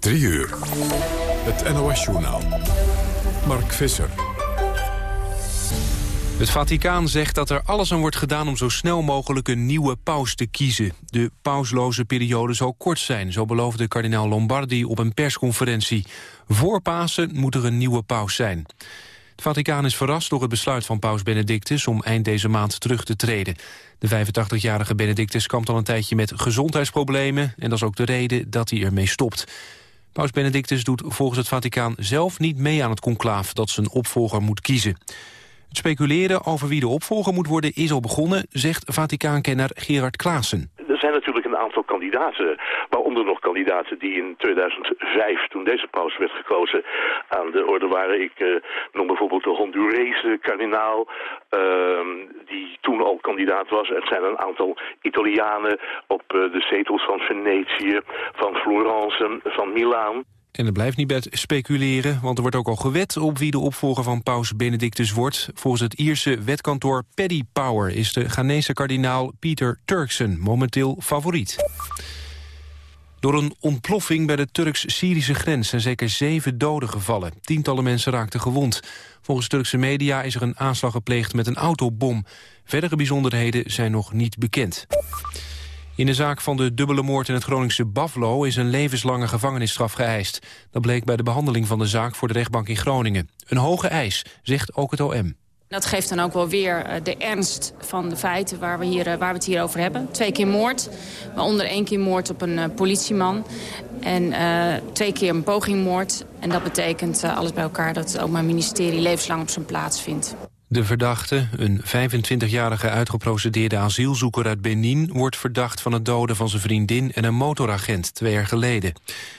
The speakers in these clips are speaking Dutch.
3 uur. Het NOS-journaal. Mark Visser. Het Vaticaan zegt dat er alles aan wordt gedaan om zo snel mogelijk een nieuwe paus te kiezen. De pausloze periode zal kort zijn, zo beloofde kardinaal Lombardi op een persconferentie. Voor Pasen moet er een nieuwe paus zijn. Het Vaticaan is verrast door het besluit van paus Benedictus om eind deze maand terug te treden. De 85-jarige Benedictus kampt al een tijdje met gezondheidsproblemen en dat is ook de reden dat hij ermee stopt. Paus Benedictus doet volgens het Vaticaan zelf niet mee aan het conclaaf dat zijn opvolger moet kiezen. Het speculeren over wie de opvolger moet worden is al begonnen, zegt Vaticaankenner Gerard Klaassen. Er zijn natuurlijk een aantal kandidaten, waaronder nog kandidaten die in 2005, toen deze paus werd gekozen, aan de orde waren. Ik uh, noem bijvoorbeeld de Hondurese kardinaal, uh, die toen al kandidaat was. Er zijn een aantal Italianen op uh, de zetels van Venetië, van Florence, van Milaan. En het blijft niet bij speculeren, want er wordt ook al gewet op wie de opvolger van paus Benedictus wordt. Volgens het Ierse wetkantoor Paddy Power is de Ghanese kardinaal Peter Turkson momenteel favoriet. Door een ontploffing bij de Turks-Syrische grens zijn zeker zeven doden gevallen. Tientallen mensen raakten gewond. Volgens Turkse media is er een aanslag gepleegd met een autobom. Verdere bijzonderheden zijn nog niet bekend. In de zaak van de dubbele moord in het Groningse Baflo... is een levenslange gevangenisstraf geëist. Dat bleek bij de behandeling van de zaak voor de rechtbank in Groningen. Een hoge eis, zegt ook het OM. Dat geeft dan ook wel weer de ernst van de feiten waar we, hier, waar we het hier over hebben. Twee keer moord, waaronder één keer moord op een uh, politieman. En twee keer een pogingmoord. En dat betekent alles bij elkaar dat het Openbaar Ministerie levenslang op zijn plaats vindt. De verdachte, een 25-jarige uitgeprocedeerde asielzoeker uit Benin... wordt verdacht van het doden van zijn vriendin en een motoragent twee jaar geleden.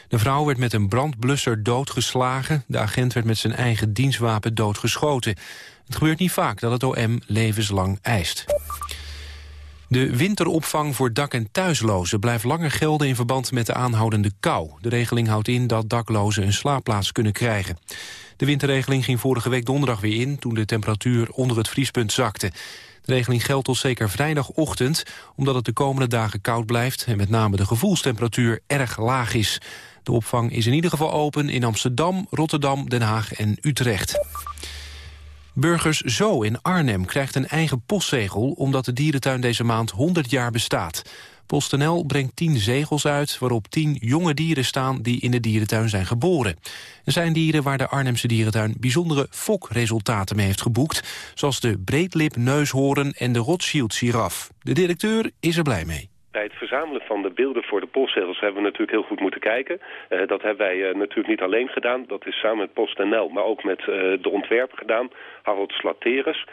De vrouw werd met een brandblusser doodgeslagen. De agent werd met zijn eigen dienstwapen doodgeschoten. Het gebeurt niet vaak dat het OM levenslang eist. De winteropvang voor dak- en thuislozen blijft langer gelden in verband met de aanhoudende kou. De regeling houdt in dat daklozen een slaapplaats kunnen krijgen. De winterregeling ging vorige week donderdag weer in... toen de temperatuur onder het vriespunt zakte. De regeling geldt tot zeker vrijdagochtend... omdat het de komende dagen koud blijft... en met name de gevoelstemperatuur erg laag is. De opvang is in ieder geval open in Amsterdam, Rotterdam, Den Haag en Utrecht. Burgers Zo in Arnhem krijgt een eigen postzegel... omdat de dierentuin deze maand 100 jaar bestaat. PostNL brengt 10 zegels uit waarop 10 jonge dieren staan... die in de dierentuin zijn geboren. Er zijn dieren waar de Arnhemse dierentuin... bijzondere fokresultaten mee heeft geboekt... zoals de breedlip neushoorn en de Rothschild-giraf. De directeur is er blij mee. Bij het verzamelen van de beelden voor de postzegels hebben we natuurlijk heel goed moeten kijken. Uh, dat hebben wij uh, natuurlijk niet alleen gedaan. Dat is samen met PostNL, maar ook met uh, de ontwerper gedaan. Harold Slateres.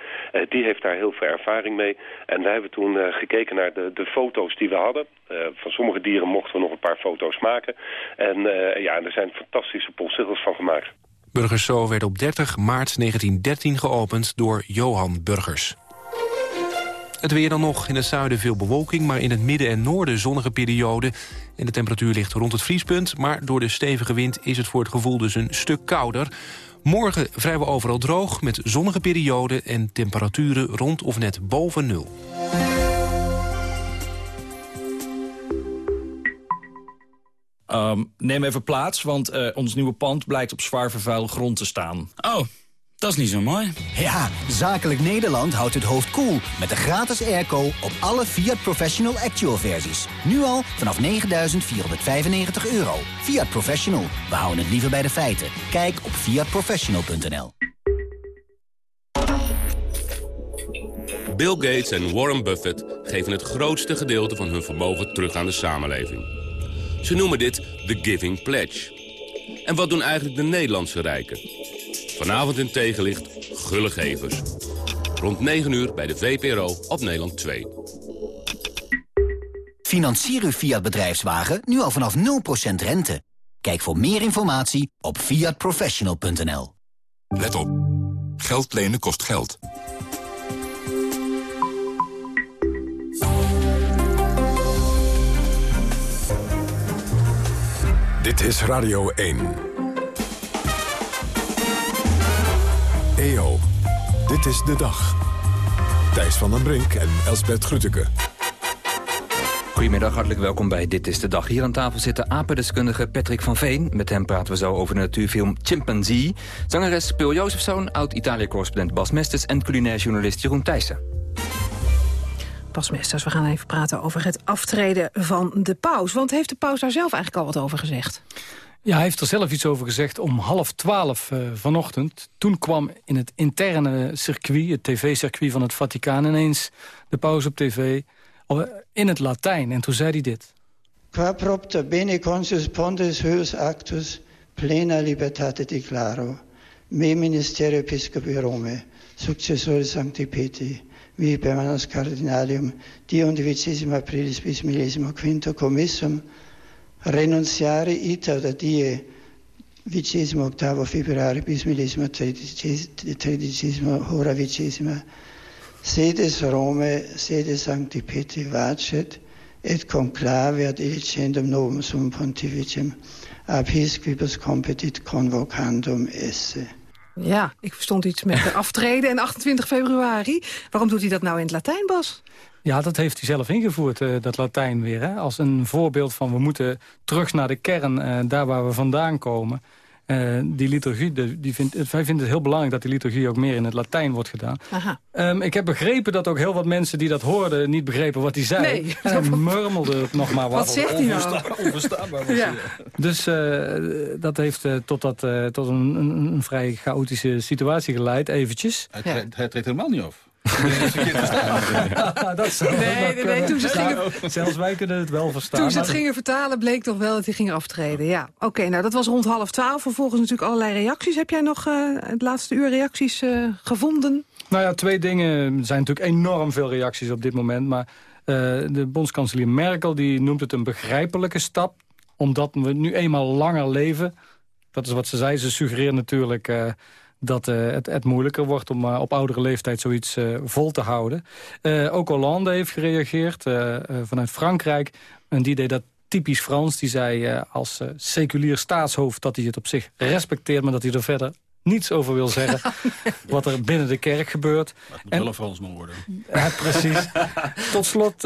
die heeft daar heel veel ervaring mee. En wij hebben toen gekeken naar de, de foto's die we hadden. van sommige dieren mochten we nog een paar foto's maken. En ja, er zijn fantastische postzegels van gemaakt. Burgers Zo werd op 30 maart 1913 geopend door Johan Burgers. Het weer dan nog. In het zuiden veel bewolking, maar in het midden en noorden zonnige periode. En de temperatuur ligt rond het vriespunt. Maar door de stevige wind is het voor het gevoel dus een stuk kouder. Morgen vrijwel overal droog, met zonnige perioden... en temperaturen rond of net boven nul. Um, neem even plaats, want uh, ons nieuwe pand blijkt op zwaar vervuilde grond te staan. Oh, dat is niet zo mooi. Ja, Zakelijk Nederland houdt het hoofd koel cool met de gratis airco op alle Fiat Professional Actual versies. Nu al vanaf 9.495 euro. Fiat Professional, we houden het liever bij de feiten. Kijk op fiatprofessional.nl Bill Gates en Warren Buffett geven het grootste gedeelte van hun vermogen terug aan de samenleving. Ze noemen dit de Giving Pledge. En wat doen eigenlijk de Nederlandse rijken? Vanavond in tegenlicht Gulle Gevers. Rond 9 uur bij de VPRO op Nederland 2. Financier uw Fiat bedrijfswagen nu al vanaf 0% rente. Kijk voor meer informatie op fiatprofessional.nl. Let op. Geld lenen kost geld. Dit is Radio 1. EO, dit is de dag. Thijs van den Brink en Elsbert Grütke. Goedemiddag, hartelijk welkom bij Dit is de Dag. Hier aan tafel zit de apendeskundige Patrick van Veen. Met hem praten we zo over de natuurfilm Chimpanzee. Zangeres Pil Jozefzoon, oud-Italië-correspondent Bas Mesters... en culinair journalist Jeroen Thijssen. Bas Mesters, we gaan even praten over het aftreden van de paus. Want heeft de paus daar zelf eigenlijk al wat over gezegd? Ja, hij heeft er zelf iets over gezegd om half twaalf uh, vanochtend. Toen kwam in het interne circuit, het tv-circuit van het Vaticaan... ineens de paus op tv in het Latijn. En toen zei hij dit. Qua propter bene consus pontes huius actus plena libertate declaro. Me ministerio episcopi Rome, successore Sancti Petri, vi permanens cardinalium, die undicesima aprilis bis millesimo quinto commissum, renunziare ita da die vicesimo octavo februari bis millesimo tredicesimo hora vicesima sedes Rome, sedes Sancti Petri vacet, et conclave ad elicendum novum sum pontificem, ab quibus competit convocandum esse. Ja, ik verstond iets met de aftreden en 28 februari. Waarom doet hij dat nou in het Latijn, Bas? Ja, dat heeft hij zelf ingevoerd, uh, dat Latijn weer. Hè? Als een voorbeeld van we moeten terug naar de kern, uh, daar waar we vandaan komen. Uh, die liturgie, de, die vindt, wij vinden het heel belangrijk dat die liturgie ook meer in het Latijn wordt gedaan. Um, ik heb begrepen dat ook heel wat mensen die dat hoorden niet begrepen wat hij zei. Nee. En hij murmelde het nog maar wat. Wat zegt hij nou? Onverstaanbaar ja. Dus uh, dat heeft uh, tot, dat, tot een, een, een, vrij chaotische situatie geleid, eventjes. Hij, treedt, hij treedt helemaal niet af. Dat zou nee, nee, nee, toen ze gingen... Zelfs wij kunnen het wel verstaan. Toen ze het gingen vertalen bleek toch wel dat hij ging aftreden. Ja, oké, nou dat was rond half twaalf. Vervolgens natuurlijk allerlei reacties. Heb jij nog uh, het laatste uur reacties uh, gevonden? Nou ja, twee dingen. Er zijn natuurlijk enorm veel reacties op dit moment. Maar uh, de bondskanselier Merkel die noemt het een begrijpelijke stap. Omdat we nu eenmaal langer leven. Dat is wat ze zei. Ze suggereert natuurlijk dat uh, het, het, moeilijker wordt om uh, op oudere leeftijd zoiets uh, vol te houden. ook Hollande heeft gereageerd vanuit Frankrijk. En die deed dat typisch Frans. Die zei als seculier staatshoofd dat hij het op zich respecteert... maar dat hij er verder niets over wil zeggen wat er binnen de kerk gebeurt. Maar het moet en, wel een Fransman worden. Ja, precies. Tot slot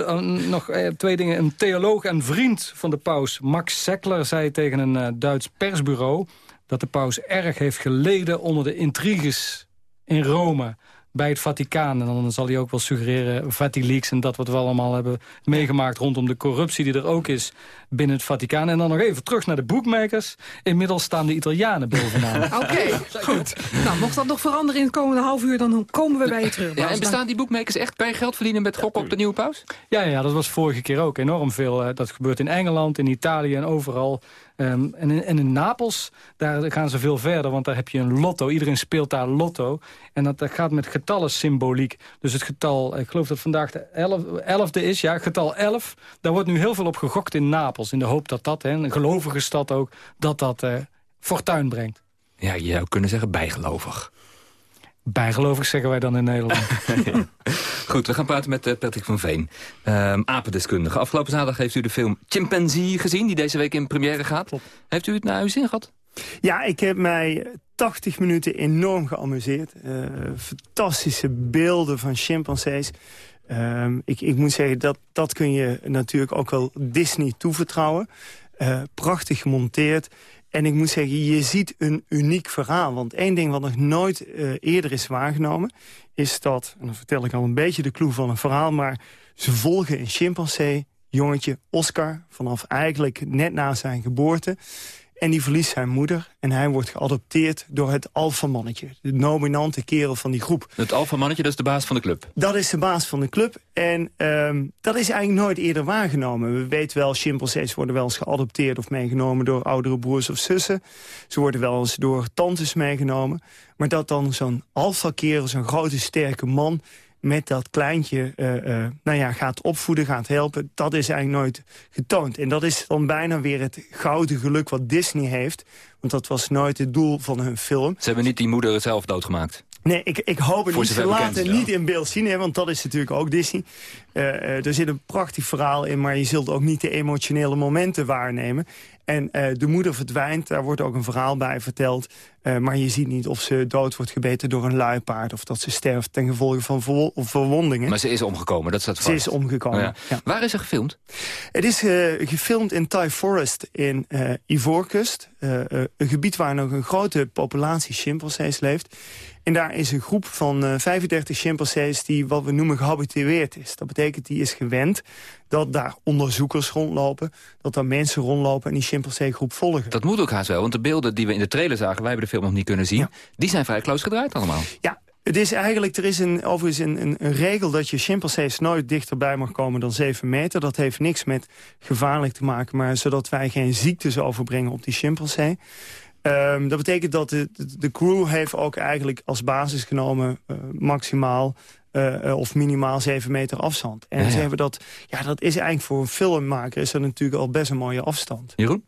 nog twee dingen. Een theoloog en vriend van de paus, Max Seckler, zei tegen een Duits persbureau dat de paus erg heeft geleden onder de intriges in Rome bij het Vaticaan. En dan zal hij ook wel suggereren Vatileaks en dat wat we allemaal hebben meegemaakt... rondom de corruptie die er ook is binnen het Vaticaan. En dan nog even terug naar de boekmakers. Inmiddels staan de Italianen bovenaan. Oké, goed. Nou, mocht dat nog veranderen in het komende half uur... dan komen we bij je terug. Ja, en bestaan die boekmakers echt bij geld verdienen met gokken op de nieuwe paus? Ja, ja, dat was vorige keer ook enorm veel. Eh, dat gebeurt in Engeland, in Italië en overal. Um, en, in, Napels, daar gaan ze veel verder, want daar heb je een lotto. Iedereen speelt daar lotto. En dat, dat gaat met getallen symboliek. Dus het getal, ik geloof dat vandaag de elfde is, ja, getal 11. Daar wordt nu heel veel op gegokt in Napels. In de hoop dat dat, hè, een gelovige stad ook, dat dat uh, fortuin brengt. Ja, je zou kunnen zeggen bijgelovig. Bijgelovig zeggen wij dan in Nederland. Goed, we gaan praten met uh, Patrick van Veen, um, apendeskundige. Afgelopen zaterdag heeft u de film Chimpanzee gezien... die deze week in première gaat. Heeft u het naar uw zin gehad? Ja, ik heb mij 80 minuten enorm geamuseerd. Uh, fantastische beelden van chimpansees. Uh, ik, ik, moet zeggen, dat, dat kun je natuurlijk ook wel Disney toevertrouwen. Uh, prachtig gemonteerd. En ik moet zeggen, je ziet een uniek verhaal. Want één ding wat nog nooit uh, eerder is waargenomen... is dat, en dan vertel ik al een beetje de clue van een verhaal... maar ze volgen een chimpansee, jongetje Oscar... vanaf eigenlijk net na zijn geboorte... En die verliest zijn moeder en hij wordt geadopteerd door het alfamannetje. De dominante kerel van die groep. Het alfamannetje, dat is de baas van de club? Dat is de baas van de club. En um, dat is eigenlijk nooit eerder waargenomen. We weten wel, chimpansees worden wel eens geadopteerd of meegenomen door oudere broers of zussen. Ze worden wel eens door tantes meegenomen. Maar dat dan zo'n alfa-kerel, zo'n grote sterke man met dat kleintje uh, nou ja, gaat opvoeden, gaat helpen... dat is eigenlijk nooit getoond. En dat is dan bijna weer het gouden geluk wat Disney heeft. Want dat was nooit het doel van hun film. Ze hebben niet die moeder zelf doodgemaakt? Nee, ik, ik hoop het niet. Ze laten niet in beeld zien, hè, want dat is natuurlijk ook Disney. Uh, er zit een prachtig verhaal in, maar je zult ook niet de emotionele momenten waarnemen. En eh, de moeder verdwijnt, daar wordt ook een verhaal bij verteld. Uh, maar je ziet niet of ze dood wordt gebeten door een luipaard... of dat ze sterft ten gevolge van verwondingen. Maar ze is omgekomen, dat staat vast. Ze is omgekomen, oh ja. Ja. Waar is ze gefilmd? Het is uh, gefilmd in Thai Forest in Ivoorkust. een gebied waar nog een grote populatie chimpansees leeft. En daar is een groep van uh, 35 chimpansees die wat we noemen gehabitueerd is. Dat betekent die is gewend dat daar onderzoekers rondlopen, dat daar mensen rondlopen en die chimpansee groep volgen. Dat moet ook haast wel, want de beelden die we in de trailer zagen, wij hebben de film nog niet kunnen zien, die zijn vrij close gedraaid allemaal. Ja, het is eigenlijk, er is een, overigens een, een, een, regel dat je chimpansees nooit dichterbij mag komen dan 7 meter. Dat heeft niks met gevaarlijk te maken, maar zodat wij geen ziektes overbrengen op die chimpansee. Um, dat betekent dat de, de, crew heeft ook eigenlijk als basis genomen uh, maximaal uh, of minimaal 7 meter afstand. En ja, ja. ze hebben dat, ja, dat is eigenlijk voor een filmmaker is dat natuurlijk al best een mooie afstand. Jeroen?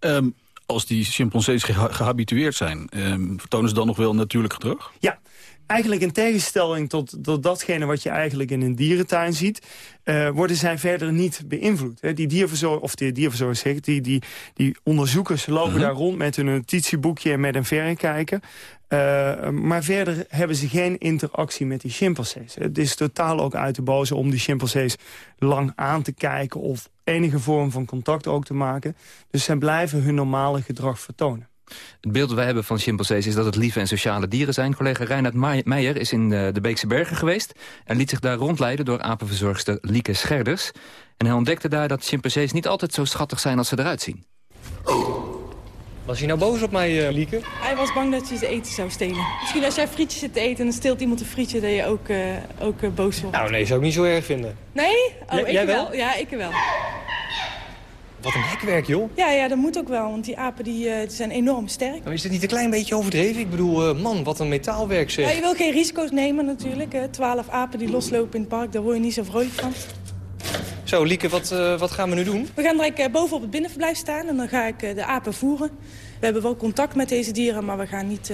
Um, als die chimpansees geha gehabitueerd zijn, um, vertonen ze dan nog wel natuurlijk gedrag? Ja, eigenlijk in tegenstelling tot, tot datgene wat je eigenlijk in een dierentuin ziet... Uh, worden zij verder niet beïnvloed. Hè. Die dierverzorgers, of die dierverzorgers zeg die, die, die onderzoekers lopen uh mhm. -huh. daar rond met hun notitieboekje en met een verrekijker. Uh, maar verder hebben ze geen interactie met die chimpansees. Het is totaal ook uit de boze om die chimpansees lang aan te kijken... of enige vorm van contact ook te maken. Dus zij blijven hun normale gedrag vertonen. Het beeld dat wij hebben van chimpansees is dat het lieve en sociale dieren zijn. Collega Reinhard Meijer is in de Beekse Bergen geweest... en liet zich daar rondleiden door apenverzorgster Lieke Scherders. En hij ontdekte daar dat chimpansees niet altijd zo schattig zijn als ze eruit zien. Was hij nou boos op mij, uh, Lieke? Hij was bang dat je zijn eten zou stelen. Misschien als jij frietjes zit te eten en dan steelt iemand een frietje... dat je ook, uh, ook uh, boos wordt. Nou, nee, zou ik niet zo erg vinden. Nee? Oh, J ik jij wel? wel? Ja, ik wel. Wat een hekwerk, joh. Ja, ja, dat moet ook wel, want die apen die, die zijn enorm sterk. Maar is dit niet een klein beetje overdreven? Ik bedoel, man, wat een metaalwerk zeg. Ja, je wil geen risico's nemen natuurlijk. Twaalf apen die loslopen in het park, daar word je niet zo vrolijk van. Zo, Lieke, wat, uh, wat gaan we nu doen? We gaan direct uh, boven op het binnenverblijf staan en dan ga ik uh, de apen voeren. We hebben wel contact met deze dieren, maar we, gaan niet,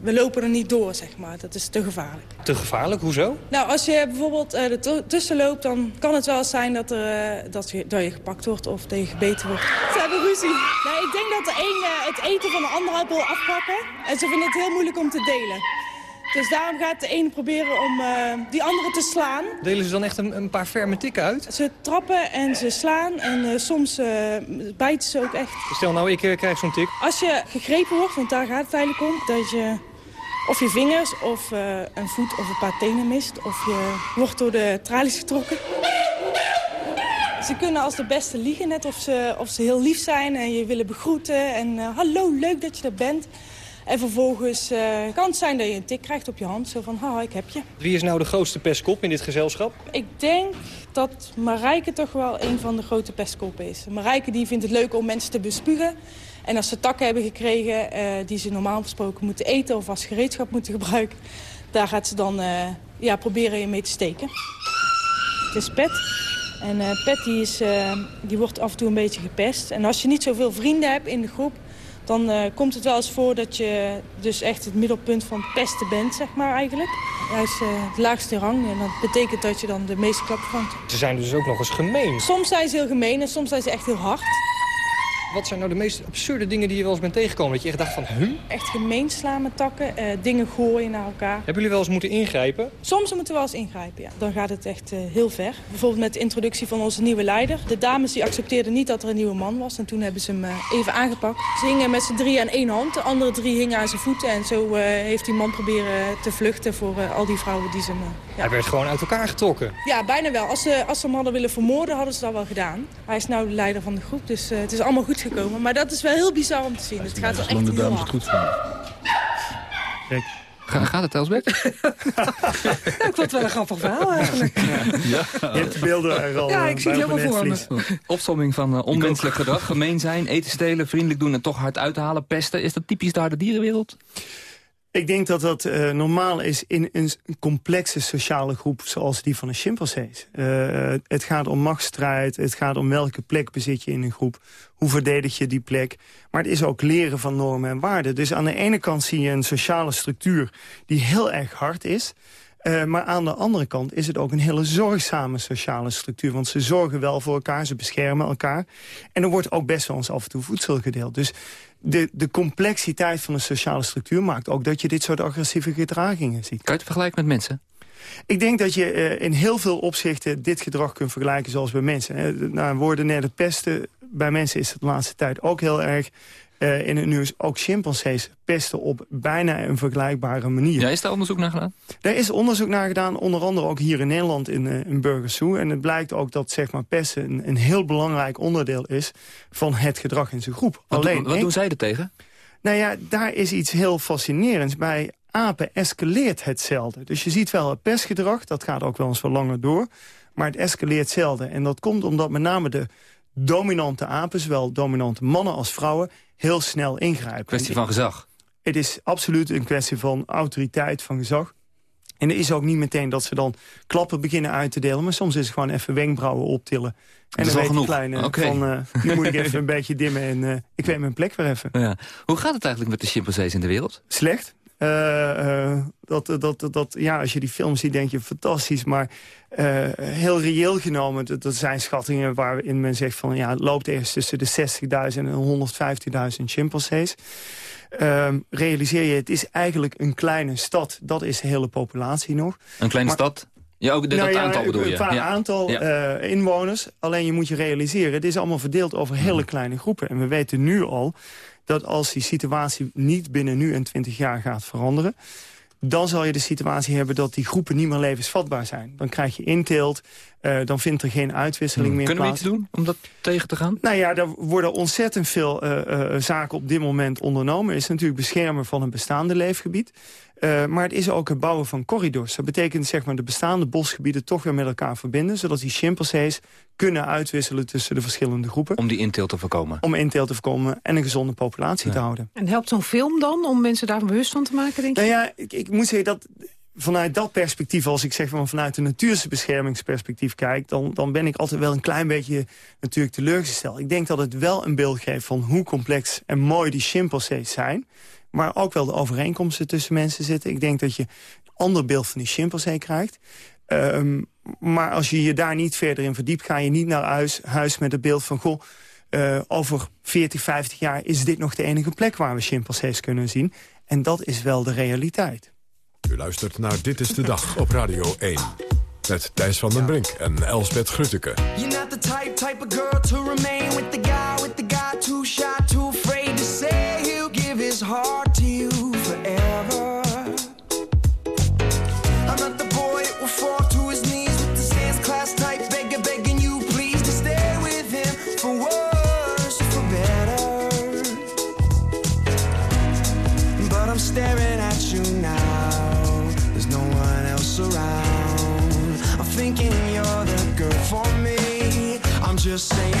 we lopen er niet door, zeg maar. Dat is te gevaarlijk. Te gevaarlijk? Hoezo? Nou, als je bijvoorbeeld er tussen loopt, dan kan het wel zijn dat, er, dat, je, dat je gepakt wordt of dat je gebeten wordt. Ze hebben ruzie. Nou, ik denk dat de een het eten van de ander wil afpakken. En ze vinden het heel moeilijk om te delen. Dus daarom gaat de ene proberen om uh, die andere te slaan. Delen ze dan echt een, een paar ferme tikken uit? Ze trappen en ze slaan en uh, soms uh, bijten ze ook echt. Stel nou, ik krijg zo'n tik. Als je gegrepen wordt, want daar gaat het eigenlijk om... dat je of je vingers of een voet of een paar tenen mist... of je wordt door de tralies getrokken. Ze kunnen als de beste liegen, net of ze, of ze heel lief zijn en je willen begroeten. En hallo, leuk dat je er bent. En vervolgens uh, kan het zijn dat je een tik krijgt op je hand. Zo van, haha, ik heb je. Wie is nou de grootste pestkop in dit gezelschap? Ik denk dat Marijke toch wel een van de grote pestkoppen is. Marijke die vindt het leuk om mensen te bespugen. En als ze takken hebben gekregen uh, die ze normaal gesproken moeten eten... of als gereedschap moeten gebruiken... daar gaat ze dan uh, ja, proberen je mee te steken. Het is Pet. En Pet die is, die wordt af en toe een beetje gepest. En als je niet zoveel vrienden hebt in de groep dan uh, komt het wel eens voor dat je dus echt het middelpunt van pesten bent, zeg maar eigenlijk. Hij is uh, de laagste rang en dat betekent dat je dan de meeste klappen vangt. Ze zijn dus ook nog eens gemeen. Soms zijn ze heel gemeen en soms zijn ze echt heel hard. Wat zijn nou de meest absurde dingen die je wel eens bent tegengekomen? Dat je echt dacht van, huh? Echt gemeen slaan met takken, uh, dingen gooien naar elkaar. Hebben jullie wel eens moeten ingrijpen? Soms moeten we wel eens ingrijpen, ja. Dan gaat het echt uh, heel ver. Bijvoorbeeld met de introductie van onze nieuwe leider. De dames die accepteerden niet dat er een nieuwe man was. En toen hebben ze hem uh, even aangepakt. Ze hingen met z'n drie aan één hand. De andere drie hingen aan zijn voeten. En zo heeft die man proberen te vluchten voor al die vrouwen die ze hem... Ja. Hij werd gewoon uit elkaar getrokken? Ja, bijna wel. Als ze, als ze hem hadden willen vermoorden, hadden ze dat wel gedaan. Hij is nou de leider van de groep, dus het is allemaal goed gekomen. Maar dat is wel heel bizar om te zien. Het gaat wel echt de dames het goed vinden. Kijk. Ga, gaat het, Elsbeth? ik vond het wel een grappig verhaal eigenlijk. Ja. Je hebt de beelden er al Ja, ik zie het helemaal voor me. Opsomming van uh, onwenselijk gedrag. Gemeen zijn, eten stelen, vriendelijk doen en toch hard uithalen. Pesten, is dat typisch daar de dierenwereld? Ik denk dat dat uh, normaal is in een complexe sociale groep zoals die van de chimpansees. Uh, het gaat om machtsstrijd, het gaat om welke plek bezit je in een groep. Hoe verdedig je die plek? Maar het is ook leren van normen en waarden. Dus aan de ene kant zie je een sociale structuur die heel erg hard is... Uh, maar aan de andere kant is het ook een hele zorgzame sociale structuur. Want ze zorgen wel voor elkaar, ze beschermen elkaar. En er wordt ook best wel eens af en toe voedsel gedeeld. Dus de, de complexiteit van de sociale structuur maakt ook dat je dit soort agressieve gedragingen ziet. Kan je het vergelijken met mensen? Ik denk dat je uh, in heel veel opzichten dit gedrag kunt vergelijken zoals bij mensen. Nou, woorden net het pesten. Bij mensen is het de laatste tijd ook heel erg. Uh, in het nieuws ook chimpansees pesten op bijna een vergelijkbare manier. Ja, is daar onderzoek naar gedaan? Er is onderzoek naar gedaan, onder andere ook hier in Nederland in, uh, in Burgers Zoo. En het blijkt ook dat zeg maar, pesten een, een heel belangrijk onderdeel is van het gedrag in zijn groep. Wat, Alleen, wat doen zij er tegen? Nou ja, daar is iets heel fascinerends. Bij apen escaleert hetzelfde. Dus je ziet wel het pestgedrag, dat gaat ook wel eens wat langer door. Maar het escaleert zelden. En dat komt omdat met name de dominante apen... zowel dominante mannen als vrouwen, heel snel ingrijpen. Kwestie van gezag. Het is absoluut een kwestie van autoriteit, van gezag. En er is ook niet meteen dat ze dan klappen beginnen uit te delen... maar soms is het gewoon even wenkbrauwen optillen. En dan weet de kleine okay. van, uh, nu moet ik even een beetje dimmen... en uh, ik weet mijn plek weer even. Ja. Hoe gaat het eigenlijk met de chimpansees in de wereld? Slecht. Uh, uh, dat, dat, dat, ja, als je die film ziet, denk je fantastisch. Maar uh, heel reëel genomen, dat, dat, zijn schattingen waarin men zegt van... ja, het loopt eerst tussen de 60.000 en 150.000 chimpansees. Ehm, realiseer je, het is eigenlijk een kleine stad. Dat is de hele populatie nog. Een kleine maar, stad? Ja, ook dat nou ja, aantal bedoel je? Qua ja. aantal ja. uh, inwoners. Alleen je moet je realiseren, het is allemaal verdeeld over hele kleine groepen. En we weten nu al dat als die situatie niet binnen nu en 20 jaar gaat veranderen... dan zal je de situatie hebben dat die groepen niet meer levensvatbaar zijn. Dan krijg je inteelt, uh, dan vindt er geen uitwisseling hmm. meer Kunnen plaats. Kunnen we iets doen om dat tegen te gaan? Nou ja, er worden ontzettend veel uh, uh, zaken op dit moment ondernomen. Het is natuurlijk beschermen van een bestaande leefgebied. Uh, maar het is ook het bouwen van corridors. Dat betekent zeg maar, de bestaande bosgebieden toch weer met elkaar verbinden... zodat die chimpansees kunnen uitwisselen tussen de verschillende groepen. Om die inteelt te voorkomen? Om inteelt te voorkomen en een gezonde populatie ja. te houden. En helpt zo'n film dan om mensen daar bewust van te maken, denk je? Nou ja, ik, ik moet zeggen dat vanuit dat perspectief, als ik zeg van vanuit een natuurse beschermingsperspectief kijk... Dan, dan ben ik altijd wel een klein beetje natuurlijk teleurgesteld. Ik denk dat het wel een beeld geeft van hoe complex en mooi die chimpansees zijn... maar ook wel de overeenkomsten tussen mensen zitten. Ik denk dat je een ander beeld van die chimpansee krijgt. Um, maar als je je daar niet verder in verdiept... ga je niet naar huis, huis met het beeld van... goh, uh, over 40, 50 jaar is dit nog de enige plek waar we chimpansees kunnen zien. En dat is wel de realiteit. U luistert naar Dit is de Dag op Radio 1. Met Thijs van den Brink en Elsbeth Grutteke. You're not the type, type of girl to remain with the guy, with the guy too shy, just saying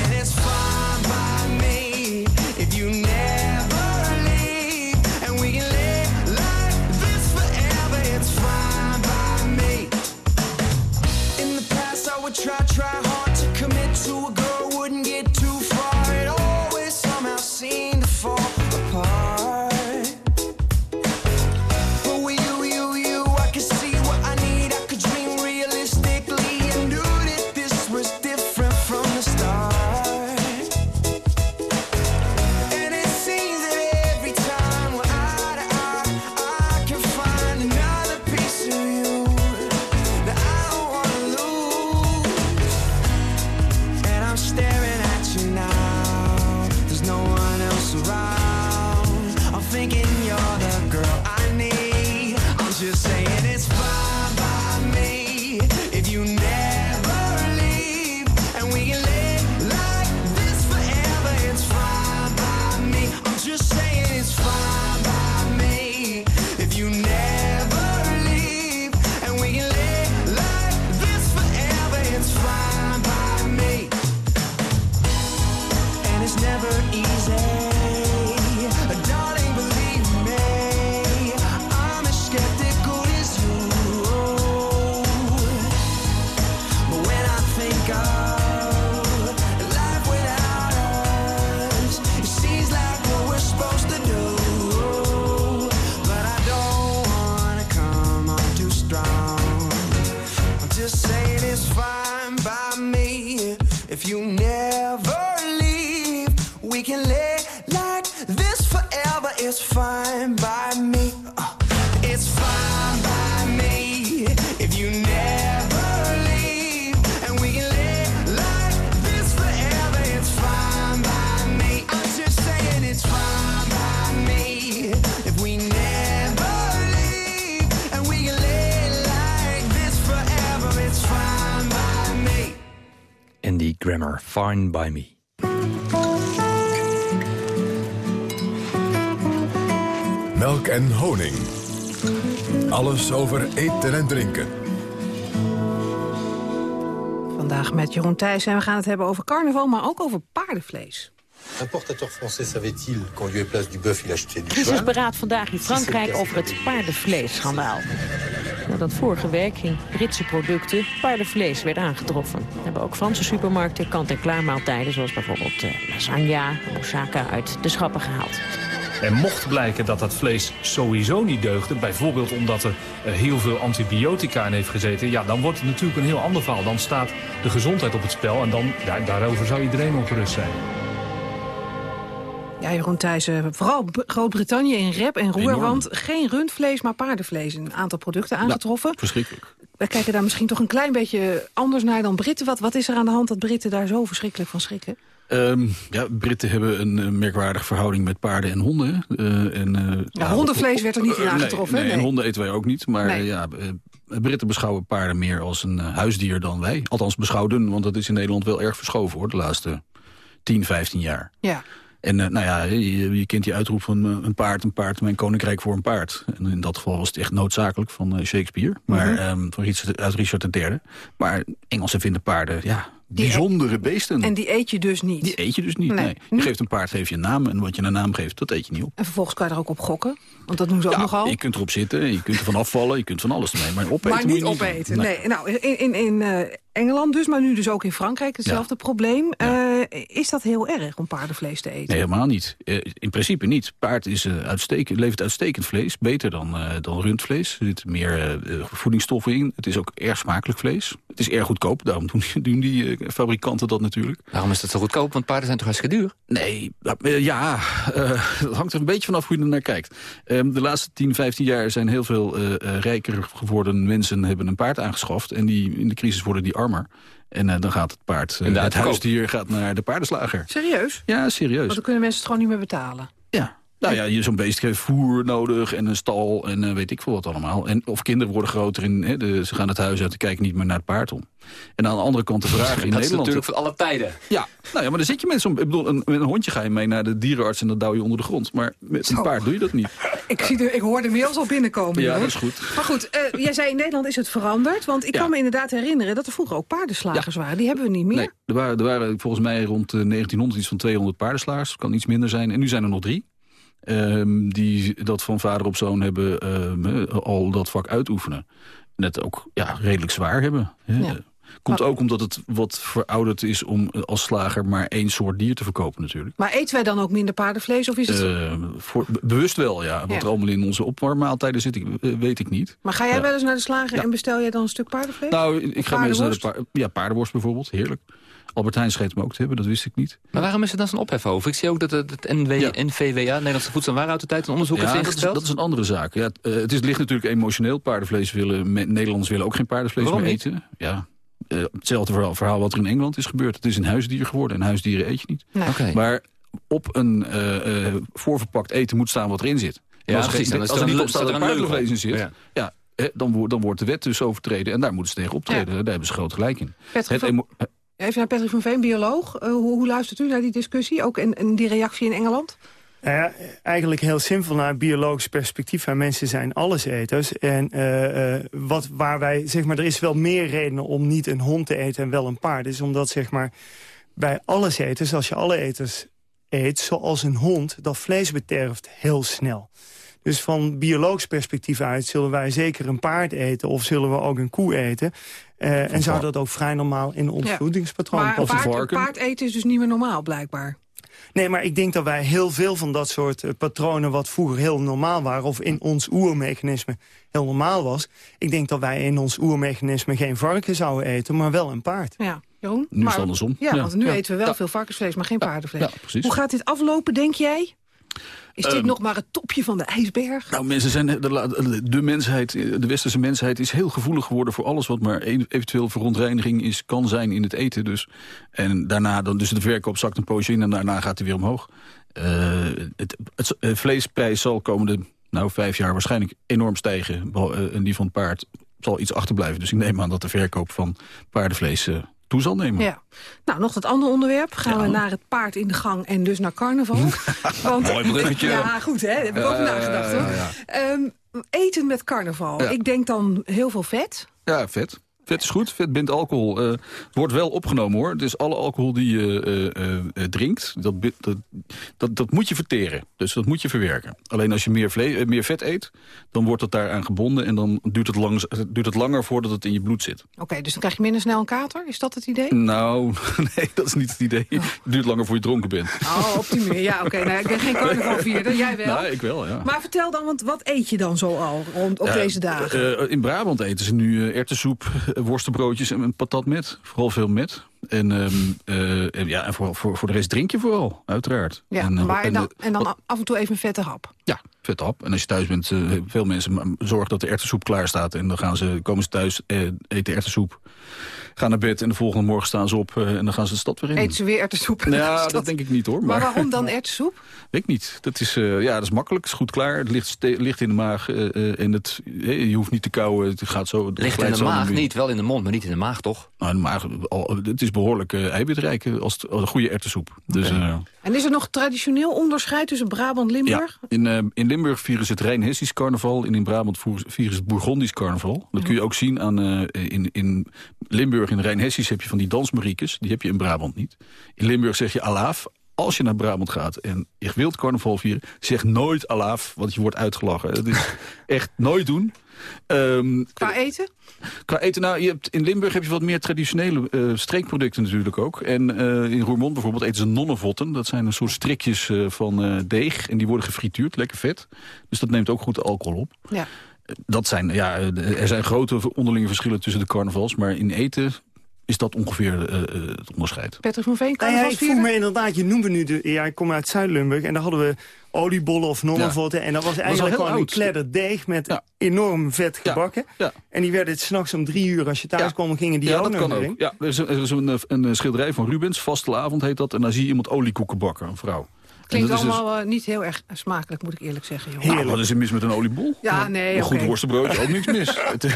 Alles over eten en drinken. Vandaag met Jeroen Thijs en we gaan het hebben over carnaval, maar ook over paardenvlees. Importateur français savait-il qu'en lieu et place du bœuf, il achetait du cheval Crisisberaad vandaag in Frankrijk over het paardenvleesschandaal. Nadat vorige week in Britse producten paardenvlees werd aangetroffen. Hebben ook Franse supermarkten kant-en-klaar maaltijden... zoals bijvoorbeeld eh, lasagna, moussaka uit de schappen gehaald. En mocht blijken dat dat vlees sowieso niet deugde... bijvoorbeeld omdat er eh, heel veel antibiotica in heeft gezeten... ja, dan wordt het natuurlijk een heel ander verhaal. Dan staat de gezondheid op het spel en dan, daar, daarover zou iedereen ongerust zijn. Ja, Jeroen Thijs, eh, vooral Groot-Brittannië in rep en roer, Enorm. want geen rundvlees, maar paardenvlees. Een aantal producten aangetroffen. Verschrikkelijk. Wij kijken daar misschien toch een klein beetje anders naar dan Britten. Wat, wat is er aan de hand dat Britten daar zo verschrikkelijk van schrikken? Ehm, ja, Britten hebben een eh, merkwaardige verhouding met paarden en honden. eh, en, eh, Ja, hondenvlees werd er niet in nee, aangetroffen, Nee, honden eten wij ook niet. Maar Nee. ja, Britten beschouwen paarden meer als een huisdier dan wij. Althans beschouwden, want dat is in Nederland wel erg verschoven hoor, de laatste 10, 15 jaar. Ja. En nou ja, je, je kent die uitroep van een paard, een paard, mijn koninkrijk voor een paard. En in dat geval was het echt noodzakelijk van Shakespeare. Maar Mhm. ehm, van Richard, uit Richard III. Maar Engelsen vinden paarden, ja, bijzondere beesten. En die eet je dus niet. Die eet je dus niet, Nee. nee. Je geeft een paard, geef je een naam. En wat je een naam geeft, dat eet je niet op. En vervolgens kan je er ook op gokken. Want dat doen ze ook nogal. je kunt erop zitten, je kunt ervan afvallen, je kunt van alles ermee. Maar opeten maar moet niet opeten. Nee. Nou, in, in, in eh, Engeland dus, maar nu dus ook in Frankrijk hetzelfde probleem. Eh, is dat heel erg om paardenvlees te eten? Nee, helemaal niet. Eh, in principe niet. Paard is, uitstekend, levert uitstekend vlees. Beter dan, dan rundvlees. Er zitten meer voedingsstoffen in. Het is ook erg smakelijk vlees. Het is erg goedkoop. Daarom doen, doen die fabrikanten dat natuurlijk. Waarom is dat zo goedkoop? Want paarden zijn toch hartstikke duur? Nee, eh, ja, eh, dat hangt er een beetje vanaf hoe je er naar kijkt. Ehm, de laatste 10, 15 jaar zijn heel veel eh, eh, rijker geworden mensen hebben een paard aangeschaft. En die, in de crisis worden die armer. En eh, dan gaat het paard, eh, het huisdier gaat naar de paardenslager. Serieus? Ja, serieus. Want dan kunnen mensen het gewoon niet meer betalen. Nou ja, je- zo'n beest heeft voer nodig en een stal en eh, weet ik veel wat allemaal. En, of kinderen worden groter, in, hè, de, ze gaan het huis uit en kijken niet meer naar het paard om. En aan de andere kant de vraag in dat is Nederland... natuurlijk van alle tijden. Ja, nou ja, maar dan zit je met zo'n... Ik bedoel, een, met een hondje ga je mee naar de dierenarts en dan douw je onder de grond. Maar met een paard doe je dat niet. Ik, zie de, ik hoor de mails al binnenkomen. Ja, hoor. dat is goed. Maar goed, eh, jij zei in Nederland is het veranderd. Want ik Ja. kan me inderdaad herinneren dat er vroeger ook paardenslagers waren. Die hebben we niet meer. Nee, er waren, er waren volgens mij rond eh, 1900 iets van 200 paardenslaars. Kan iets minder zijn. En nu zijn er nog drie. Ehm, die dat van vader op zoon hebben ehm, eh, al dat vak uitoefenen. Net ook ja, redelijk zwaar hebben. Hè. Ja. Komt ook omdat het wat verouderd is om eh, als slager maar één soort dier te verkopen natuurlijk. Maar eten wij dan ook minder paardenvlees? Of is het... Eh, voor, be- bewust wel, ja. Wat Ja. er allemaal in onze opwarmmaaltijden zit, ik, eh, weet ik niet. maar ga jij Ja. wel eens naar de slager en bestel jij dan een stuk paardenvlees? Nou, ik ga mensen naar de ja, paardenworst bijvoorbeeld, heerlijk. Albert Heijn schijnt hem ook te hebben, dat wist ik niet. Maar waarom is er dan zo'n ophef over? Ik zie ook dat het, het NW, NVWA, Nederlandse Voedsel- en Warenautoriteit, een onderzoek heeft dat is, ingesteld. dat is een andere zaak. Ja, het, eh, het is, ligt natuurlijk emotioneel. Paardenvlees willen, me- Nederlanders willen ook geen paardenvlees Waarom meer niet? eten. Ja, eh, hetzelfde verhaal, verhaal wat er in Engeland is gebeurd. Het is een huisdier geworden en huisdieren eet je niet. Nee. Oké. Maar op een eh, eh, voorverpakt eten moet staan wat erin zit. Ja, als, er precies. als niet op staat dat paardenvlees in zit... Ja. dan, wordt, dan wordt de wet dus overtreden. En daar moeten ze tegen optreden. Daar hebben ze groot gelijk in. Het Even naar Patrick van Veen, bioloog. Eh, hoe, hoe luistert u naar die discussie? Ook in, die reactie in Engeland? Nou ja, eigenlijk heel simpel naar biologisch perspectief. Mensen zijn alleseters. En eh, eh, wat, waar wij, zeg maar, er is wel meer redenen om niet een hond te eten en wel een paard. is omdat, zeg maar, bij alleseters, als je alle eters eet, zoals een hond, dat vlees bederft heel snel. Dus van biologisch perspectief uit zullen wij zeker een paard eten... of zullen we ook een koe eten. Eh, en zou dat ook vrij normaal in ons Ja. voedingspatroon Maar passen. paard, paard eten is dus niet meer normaal, blijkbaar. Nee, maar ik denk dat wij heel veel van dat soort eh, patronen... wat vroeger heel normaal waren, of in ons oermechanisme heel normaal was... ik denk dat wij in ons oermechanisme geen varken zouden eten, maar wel een paard. Ja, Jeroen? Nu is het andersom. Ja, Ja. want nu Ja. eten we wel Ja. veel varkensvlees, maar geen paardenvlees. ja, precies. Hoe gaat dit aflopen, denk jij? Is dit Ehm, nog maar het topje van de ijsberg? Nou, mensen zijn, de, de mensheid, de westerse mensheid is heel gevoelig geworden voor alles wat maar eventueel verontreiniging is, kan zijn in het eten. Dus. En daarna, dan, dus de verkoop zakt een poosje in en daarna gaat hij weer omhoog. Eh, het, het, eh, vleesprijs zal komende nou, vijf jaar waarschijnlijk enorm stijgen. eh, En die van het paard zal iets achterblijven. Dus ik neem aan dat de verkoop van paardenvlees toe zal nemen. Ja. Nou, nog dat andere onderwerp. Gaan we naar het paard in de gang en dus naar carnaval. Want, Mooi bruggetje. Ja, goed hè. Daar heb ik over Ja, nagedacht hoor. ja, ja. Ehm, eten met carnaval. Ik denk dan heel veel vet. Ja, vet. Vet is goed. Vet bindt alcohol. Eh, wordt wel opgenomen hoor. Dus alle alcohol die je eh, eh, drinkt, dat, dat, dat, dat moet je verteren. Dus dat moet je verwerken. Alleen als je meer, vle meer vet eet, dan wordt het daaraan gebonden... en dan duurt het, langs, duurt het langer voordat het in je bloed zit. Oké, dus dan krijg je minder snel een kater. Is dat het idee? Nou, nee, dat is niet het idee. Het duurt langer voor je dronken bent. Oh, op die manier. Ja, oké. Nou, ik ben geen carnavalvierder. Jij wel. Nou, ik wel, ja. Maar vertel dan, want wat eet je dan zo al rond, op Ja, deze dagen? in Brabant eten ze nu erwtensoep, eh, worstenbroodjes en patat met. Vooral veel met. En, ehm, eh, ja, en voor, voor, voor de rest drink je vooral, uiteraard. ja, en, maar en, dan, eh, en dan wat- af en toe even een vette hap. ja, vet op. En als je thuis bent, eh, veel mensen zorgen dat de erwtensoep klaar staat. En dan gaan ze, komen ze thuis, eh, eten erwtensoep. Gaan naar bed en de volgende morgen staan ze op eh, en dan gaan ze de stad weer in. Eten ze weer erwtensoep? Ja, dat denk ik niet hoor. Maar Maar, waarom dan erwtensoep? Weet ik niet. Dat is, eh, ja, dat is makkelijk. Het is goed klaar. Het ligt, ligt in de maag. eh, eh, en het, je hoeft niet te kauwen. Het gaat zo, het Ligt in de maag niet, wel in de mond, maar niet in de maag, toch? Nou, de maag, al- het is behoorlijk eh, eiwitrijk eh, als, als een goede erwtensoep. Dus, eh, En is er nog traditioneel onderscheid tussen Brabant en Limburg? ja, in, eh, in Limburg vieren ze het Rijn-Hessisch carnaval. En in Brabant vieren ze het Bourgondisch carnaval. Dat kun je ook zien aan... eh, in, in Limburg, in Rijn-Hessisch heb je van die dansmariekes. Die heb je in Brabant niet. In Limburg zeg je alaaf. Als je naar Brabant gaat en je wilt carnaval vieren... zeg nooit alaaf, want je wordt uitgelachen. Dat is echt nooit doen. Ehm, Qua eten? Qua eten, nou, je hebt, in Limburg heb je wat meer traditionele eh, streekproducten natuurlijk ook. En eh, in Roermond bijvoorbeeld eten ze nonnenvotten. Dat zijn een soort strikjes eh, van eh, deeg. En die worden gefrituurd, lekker vet. Dus dat neemt ook goed de alcohol op. Ja. Dat zijn, ja, er zijn grote onderlinge verschillen tussen de carnavals. Maar in eten is dat ongeveer eh, eh, het onderscheid. Peter van Veen, Nou ja, ik voel me inderdaad, je noemde nu, de, ja, ik kom uit Zuid-Limburg... en daar hadden we oliebollen of nonnenvotten. En dat was eigenlijk gewoon een oud. kledder deeg met enorm vet gebakken. Ja. En die werden s'nachts om drie uur, als je thuis kwam, gingen die ja, dat kan ook. Ja, er is, een, er is een, een schilderij van Rubens, Vastelavond heet dat. En daar zie je iemand oliekoeken bakken, een vrouw. Klinkt is dus- allemaal eh, niet heel erg smakelijk, moet ik eerlijk zeggen. Joh. Nou, wat is er mis met een oliebol? Ja, nee, Een goed worstenbroodje, ook niks mis. Het, eh,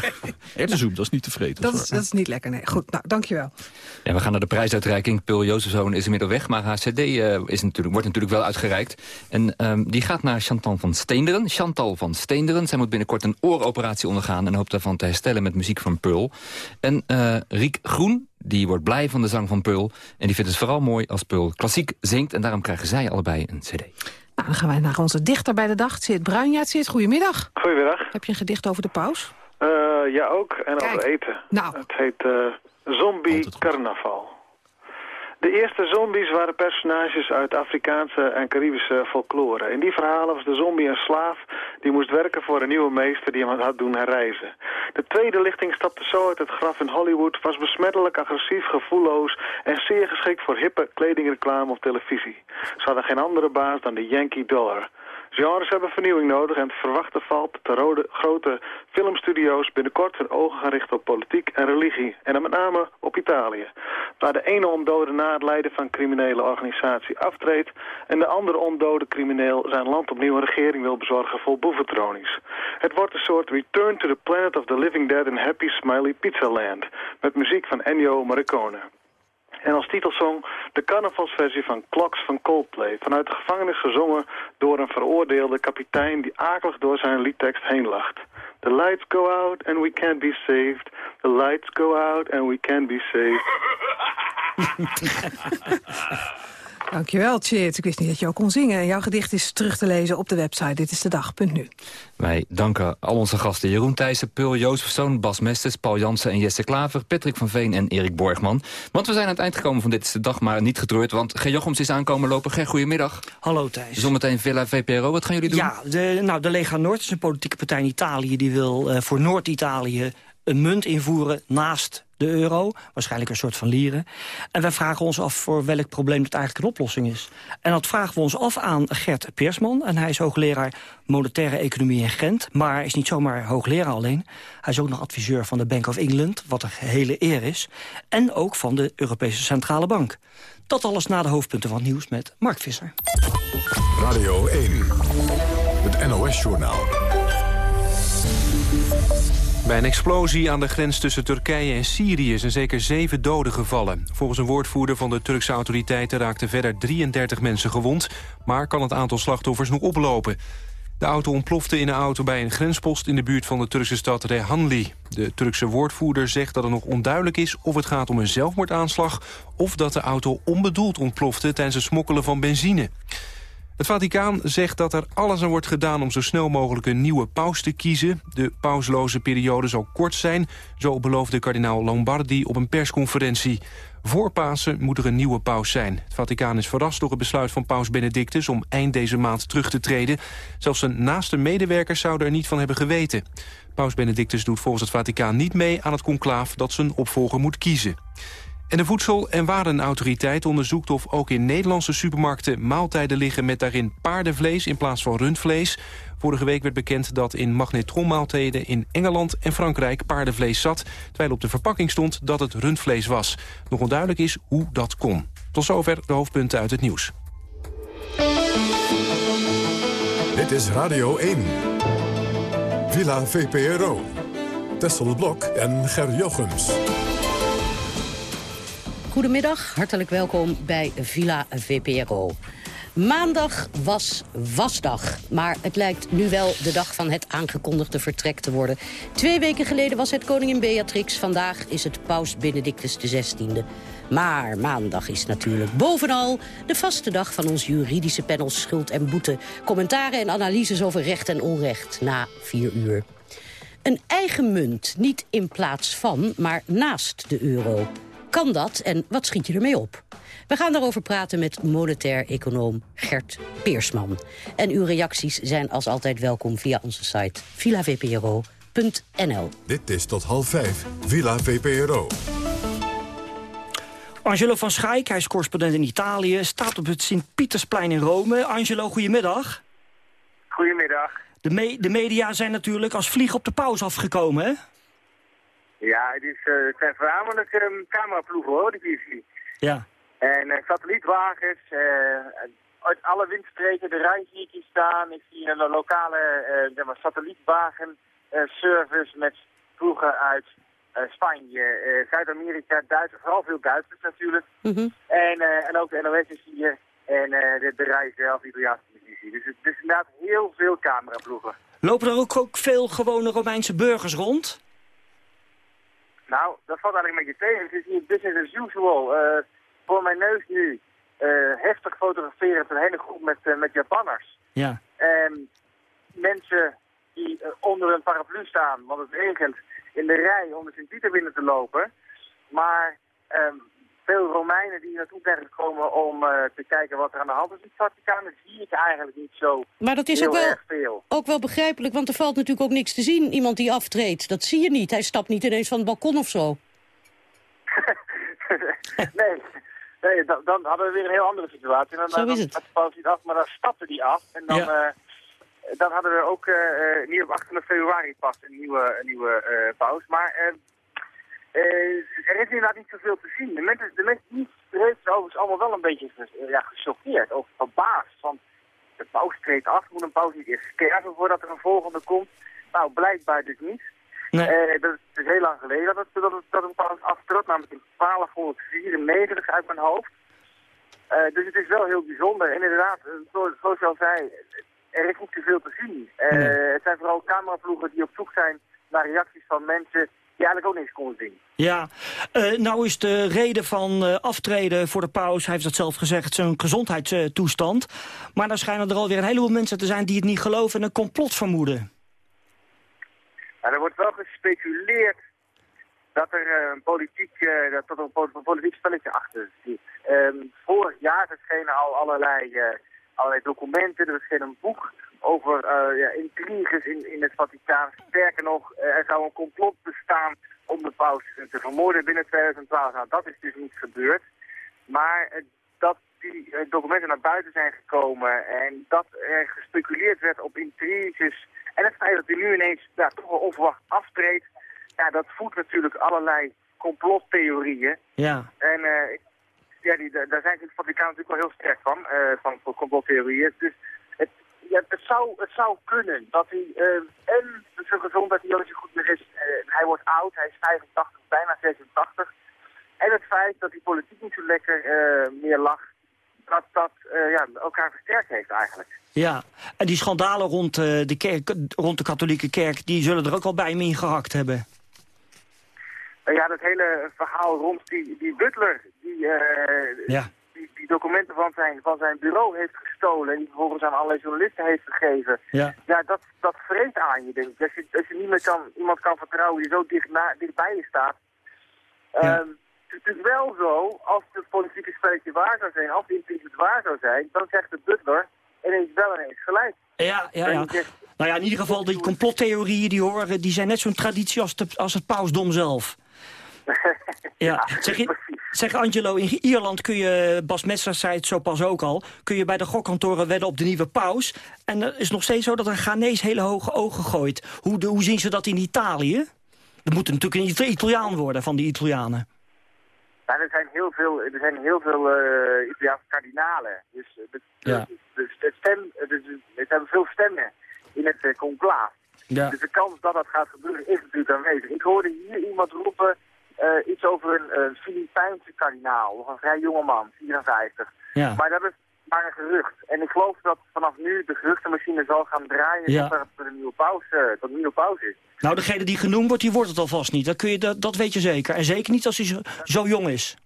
Erwtensoep, dat is niet te vreten. Dat is, dat is niet lekker, nee. Goed, nou, dankjewel. Ja, we gaan naar de prijsuitreiking. Pul Jozefzoon is inmiddels weg, maar haar cd eh, is natuurlijk, wordt natuurlijk wel uitgereikt. En ehm, die gaat naar Chantal van Steenderen. Chantal van Steenderen. Zij moet binnenkort een ooroperatie ondergaan... en hoopt daarvan te herstellen met muziek van Pearl. En eh, Riek Groen, die wordt blij van de zang van Pearl. En die vindt het vooral mooi als Pearl klassiek zingt. En daarom krijgen zij allebei een cd. Nou, dan gaan wij naar onze dichter bij de dag, Sid Bruinjaert. Sid, goedemiddag. Goedemiddag. Heb je een gedicht over de paus? Eh, ja, ook. En over eten. Nou. Het heet eh, Zombie Carnaval. De eerste zombies waren personages uit Afrikaanse en Caribische folklore. In die verhalen was de zombie een slaaf die moest werken voor een nieuwe meester die hem had doen herreizen. De tweede lichting stapte zo uit het graf in Hollywood, was besmettelijk, agressief, gevoelloos en zeer geschikt voor hippe kledingreclame op televisie. Ze hadden geen andere baas dan de Yankee Dollar. Genres hebben vernieuwing nodig en te verwachten valt dat de rode, grote filmstudio's binnenkort hun ogen gaan richten op politiek en religie. En dan met name op Italië. Waar de ene ondode na het leiden van criminele organisatie aftreedt en de andere ondode crimineel zijn land opnieuw een regering wil bezorgen vol boeventronies. Het wordt een soort Return to the Planet of the Living Dead in Happy Smiley Pizza Land. Met muziek van Ennio Morricone. En als titelsong de carnavalsversie van Clocks van Coldplay. Vanuit de gevangenis gezongen door een veroordeelde kapitein die akelig door zijn liedtekst heen lacht. The lights go out and we can't be saved. The lights go out and we can't be saved. Dankjewel, Chit. Ik wist niet dat je ook kon zingen. En jouw gedicht is terug te lezen op de website Dit is de dag.nu. Wij danken al onze gasten Jeroen Thijssen, Pul Jozefzoon, Bas Mesters, Paul Jansen en Jesse Klaver, Patrick van Veen en Erik Borgman. Want we zijn aan het eind gekomen van Dit is de Dag, maar niet getreurd, want Ger Jochems is aankomen lopen. Ger, goedemiddag. Hallo Thijs. Zometeen Villa VPRO, wat gaan jullie doen? Ja, de, nou, de Lega Noord is een politieke partij in Italië... die wil eh, voor Noord-Italië een munt invoeren naast de euro. Waarschijnlijk een soort van lieren. En wij vragen ons af voor welk probleem het eigenlijk een oplossing is. En dat vragen we ons af aan Gert Peersman. En hij is hoogleraar monetaire economie in Gent. Maar is niet zomaar hoogleraar alleen. Hij is ook nog adviseur van de Bank of England, wat een hele eer is. En ook van de Europese Centrale Bank. Dat alles na de hoofdpunten van nieuws met Mark Visser. Radio 1, het NOS-journaal. Bij een explosie aan de grens tussen Turkije en Syrië zijn zeker zeven doden gevallen. Volgens een woordvoerder van de Turkse autoriteiten raakten verder 33 mensen gewond, maar kan het aantal slachtoffers nog oplopen. De auto ontplofte in een auto bij een grenspost in de buurt van de Turkse stad Rehanli. De Turkse woordvoerder zegt dat het nog onduidelijk is of het gaat om een zelfmoordaanslag... of dat de auto onbedoeld ontplofte tijdens het smokkelen van benzine. Het Vaticaan zegt dat er alles aan wordt gedaan om zo snel mogelijk een nieuwe paus te kiezen. De pausloze periode zal kort zijn, zo beloofde kardinaal Lombardi op een persconferentie. Voor Pasen moet er een nieuwe paus zijn. Het Vaticaan is verrast door het besluit van paus Benedictus om eind deze maand terug te treden. Zelfs zijn naaste medewerkers zouden er niet van hebben geweten. Paus Benedictus doet volgens het Vaticaan niet mee aan het conclaaf dat zijn opvolger moet kiezen. En de Voedsel- en Warenautoriteit onderzoekt of ook in Nederlandse supermarkten maaltijden liggen met daarin paardenvlees in plaats van rundvlees. Vorige week werd bekend dat in magnetronmaaltijden in Engeland en Frankrijk paardenvlees zat, terwijl op de verpakking stond dat het rundvlees was. Nog onduidelijk is hoe dat kon. Tot zover de hoofdpunten uit het nieuws. Dit is Radio 1. Villa VPRO. Tessel Blok en Ger Jochems. Goedemiddag, hartelijk welkom bij Villa VPRO. Maandag was wasdag, maar het lijkt nu wel de dag van het aangekondigde vertrek te worden. Twee weken geleden was het koningin Beatrix, vandaag is het paus Benedictus XVI. Maar maandag is natuurlijk bovenal de vaste dag van ons juridische panel Schuld en Boete. Commentaren en analyses over recht en onrecht na vier uur. Een eigen munt, niet in plaats van, maar naast de euro. Kan dat en wat schiet je ermee op? We gaan daarover praten met monetair econoom Gert Peersman. En uw reacties zijn als altijd welkom via onze site villavpro.nl. Dit is tot half vijf, Villa VPRO. Angelo van Schaik, hij is correspondent in Italië... staat op het Sint-Pietersplein in Rome. Angelo, goedemiddag. Goedemiddag. De, me de media zijn natuurlijk als vlieg op de paus afgekomen, hè? Ja, het, is, eh, het zijn voornamelijk um, cameraploegen hoor, die zie. Ja. En uh, satellietwagens, uh, uit alle windstreken, de zie ik hier staan. Ik zie een lokale zeg maar, satellietwagen-service met ploegen uit Spanje, Zuid-Amerika, Duitsland, vooral veel Duitsers natuurlijk. Mhm. en, en ook de NOS is hier en de, de Rij zelf, de Italiaanse televisie. Dus het is inderdaad heel veel cameraploegen. Lopen er ook, ook veel gewone Romeinse burgers rond? Nou, dat valt eigenlijk een beetje tegen. Het is hier business as usual. Uh, voor mijn neus nu uh, heftig fotograferen een hele groep met, uh, met Japanners. Ja. En mensen die onder een paraplu staan, want het regent, in de rij om de Sint-Pieter binnen te lopen. Maar ehm, veel Romeinen die naartoe zijn gekomen om uh, te kijken wat er aan de hand is in het Vaticaan, dat zie ik eigenlijk niet zo Maar dat is ook wel, veel. ook wel begrijpelijk, want er valt natuurlijk ook niks te zien. Iemand die aftreedt, dat zie je niet. Hij stapt niet ineens van het balkon of zo. nee, nee dan, dan hadden we weer een heel andere situatie. Dan, Zo is het. Dan de paus niet af, maar dan stapte die af. En dan, Ja. eh, dan hadden we ook eh, eh, niet op 28 februari pas een nieuwe, een nieuwe eh, paus. Maar eh, eh, er is inderdaad niet zoveel te zien. De mensen, de mensen die heeft het overigens allemaal wel een beetje eh, ja, gechoqueerd of verbaasd. Want de paus treedt af, moet een paus niet eerst sterven voordat er een volgende komt? Nou, blijkbaar dus niet. Nee. Eh, dat is heel lang geleden dat, het, dat, het, dat een paus aftrad, namelijk in 1294 uit mijn hoofd. Eh, dus het is wel heel bijzonder. En inderdaad, eh, zo- zoals je al zei, er is niet te zien. Eh, Nee. Het zijn vooral cameraploegen die op zoek zijn naar reacties van mensen eigenlijk ook niks konden zien. Ja, Eh, nou is de reden van eh, aftreden voor de paus, hij heeft dat zelf gezegd, zijn gezondheidstoestand. Maar dan schijnen er alweer een heleboel mensen te zijn die het niet geloven en een complot vermoeden. Nou, er wordt wel gespeculeerd dat er eh, een politiek, dat er een, po- een politiek spelletje achter zit. Ehm, vorig jaar verschenen al allerlei, allerlei documenten. Er verscheen een boek over eh, ja, intriges in, in het Vaticaan. Sterker nog, eh, er zou een complot bestaan om de paus te vermoorden binnen 2012. Nou, dat is dus niet gebeurd. Maar eh, dat die documenten naar buiten zijn gekomen en dat er gespeculeerd werd op intriges en het feit dat hij nu ineens ja, toch wel onverwacht aftreedt, ja, dat voedt natuurlijk allerlei complottheorieën. Ja. En eh, ja, die, daar zijn het Vaticaan natuurlijk wel heel sterk van, eh, van, van complottheorieën. Dus ja, het, zou, het zou kunnen dat hij, eh, en zijn gezondheid niet goed meer is, eh, hij wordt oud, hij is 85, bijna 86. En het feit dat die politiek niet zo lekker eh, meer lag, dat dat ja, elkaar versterkt heeft eigenlijk. Ja, en die schandalen rond, de kerk, rond de katholieke kerk... die zullen er ook wel bij hem ingehakt hebben. Uh, ja, dat hele verhaal rond die, die butler, die, uh, ja. Die, documenten van zijn, van zijn bureau heeft gestolen... en die vervolgens aan allerlei journalisten heeft gegeven. Ja, ja dat, dat vreet aan je, denk ik. Als je, als je niet meer kan, iemand kan vertrouwen die zo dicht, na, dicht bij je staat... Ja. Um, het is wel zo, als het politieke spelletje waar zou zijn, als het het waar zou zijn, dan zegt de butler ineens wel ineens gelijk. Ja, ja, ja. Nou ja, in ieder geval, die complottheorieën die horen, die zijn net zo'n traditie als, de, als het pausdom zelf. ja, zeg, je, zeg Angelo, in Ierland kun je, Bas Messer zei het zo pas ook al, kun je bij de gokkantoren wedden op de nieuwe paus. En het is nog steeds zo dat een Ghanese hele hoge ogen gooit. Hoe, de, hoe zien ze dat in Italië? Dat moet natuurlijk een Italiaan worden van die Italianen. Ja, er zijn heel veel, er zijn heel veel uh, Italiaanse kardinalen. Dus, de, ja. dus het, stem, dus, het hebben veel stemmen in het uh, conclaaf. Ja. Dus de kans dat dat gaat gebeuren is natuurlijk aanwezig. Ik hoorde hier iemand roepen uh, iets over een, een Filipijnse kardinaal. Nog een vrij jonge man, 54. Ja. Maar dat is maar een gerucht. En ik geloof dat vanaf nu de geruchtenmachine zal gaan draaien ja. tot er een nieuwe pauze, tot een nieuwe pauze is. Nou, degene die genoemd wordt, die wordt het alvast niet. Dat, kun je, dat, dat weet je zeker. En zeker niet als hij zo, zo jong is.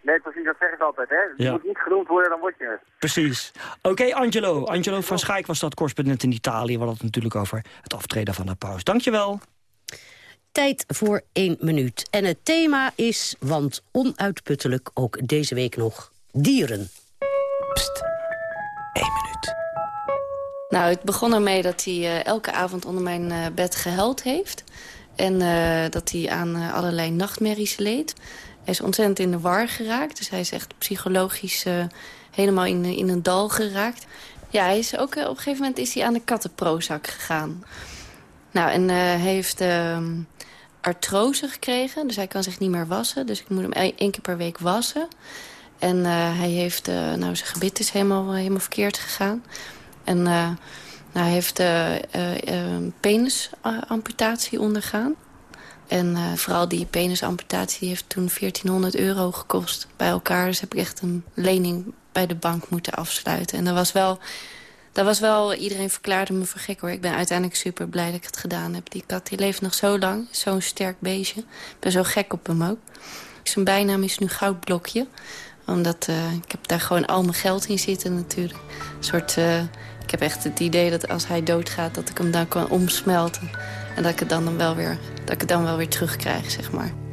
Nee, precies, dat zeg ik altijd, hè. Je ja. moet niet genoemd worden, dan word je het. Precies. Oké, okay, Angelo. Angelo van Schaik was dat correspondent in Italië. We hadden het natuurlijk over het aftreden van de paus. Dankjewel. Tijd voor één minuut. En het thema is, want onuitputtelijk ook deze week nog, dieren. Pst, één minuut. Nou, het begon ermee dat hij uh, elke avond onder mijn uh, bed gehuild heeft. En uh, dat hij aan allerlei nachtmerries leed. Hij is ontzettend in de war geraakt. Dus hij is echt psychologisch helemaal in, in een dal geraakt. Ja, hij is ook, op een gegeven moment is hij aan de kattenprozak gegaan. Nou, en hij heeft ehm, artrose gekregen. Dus hij kan zich niet meer wassen. Dus ik moet hem één keer per week wassen. En uh, hij heeft, uh, nou zijn gebit is helemaal, helemaal verkeerd gegaan. En nou, hij heeft penisamputatie ondergaan. En vooral die penisamputatie heeft toen 1400 euro gekost bij elkaar. Dus heb ik echt een lening bij de bank moeten afsluiten. En dat was wel, dat was wel iedereen verklaarde me voor gek hoor. Ik ben uiteindelijk super blij dat ik het gedaan heb. Die kat die leeft nog zo lang, zo'n sterk beestje. Ik ben zo gek op hem ook. Zijn bijnaam is nu Goudblokje omdat uh, ik heb daar gewoon al mijn geld in zitten natuurlijk. Een soort, uh, ik heb echt het idee dat als hij doodgaat... dat ik hem dan kan omsmelten. En dat ik het dan, dan, wel, weer, dat ik het dan wel weer terugkrijg, zeg maar.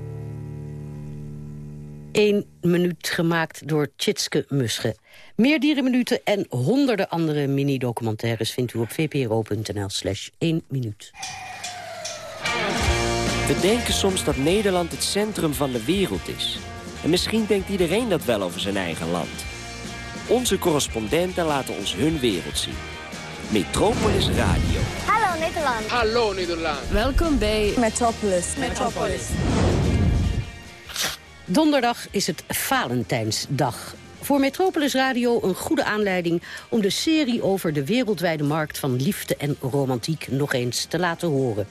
Eén minuut gemaakt door Tjitske Musche. Meer dierenminuten en honderden andere mini-documentaires... vindt u op vpro.nl slash 1 minuut. We denken soms dat Nederland het centrum van de wereld is... En misschien denkt iedereen dat wel over zijn eigen land. Onze correspondenten laten ons hun wereld zien. Metropolis Radio. Hallo Nederland. Hallo Nederland. Welkom bij Metropolis. Metropolis. Donderdag is het Valentijnsdag. Voor Metropolis Radio een goede aanleiding om de serie over de wereldwijde markt van liefde en romantiek nog eens te laten horen.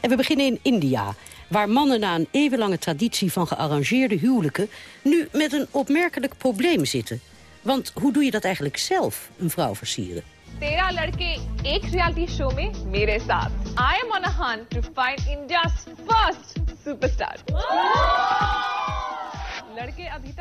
En we beginnen in India waar mannen na een eeuwenlange traditie van gearrangeerde huwelijken... nu met een opmerkelijk probleem zitten. Want hoe doe je dat eigenlijk zelf, een vrouw versieren? तेरह लड़के एक reality show में मेरे साथ I am on a hunt to find India's first superstar.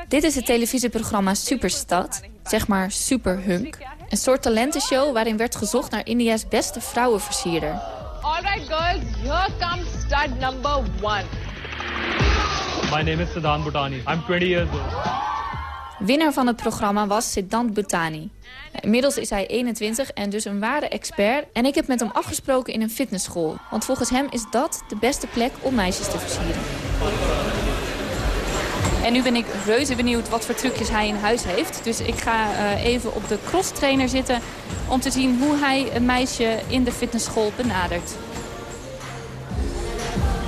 Dit is het televisieprogramma Superstad, zeg maar Superhunk. Een soort talentenshow waarin werd gezocht naar India's beste vrouwenversierder. Alright girls, here comes stud number one. My name is Siddhan Bhutani. I'm 20 years old. Winnaar van het programma was Siddhant Bhutani. Inmiddels is hij 21 en dus een ware expert. En ik heb met hem afgesproken in een fitnessschool. Want volgens hem is dat de beste plek om meisjes te versieren. En nu ben ik reuze benieuwd wat voor trucjes hij in huis heeft. Dus ik ga uh, even op de cross trainer zitten om te zien hoe hij een meisje in de fitnessschool benadert.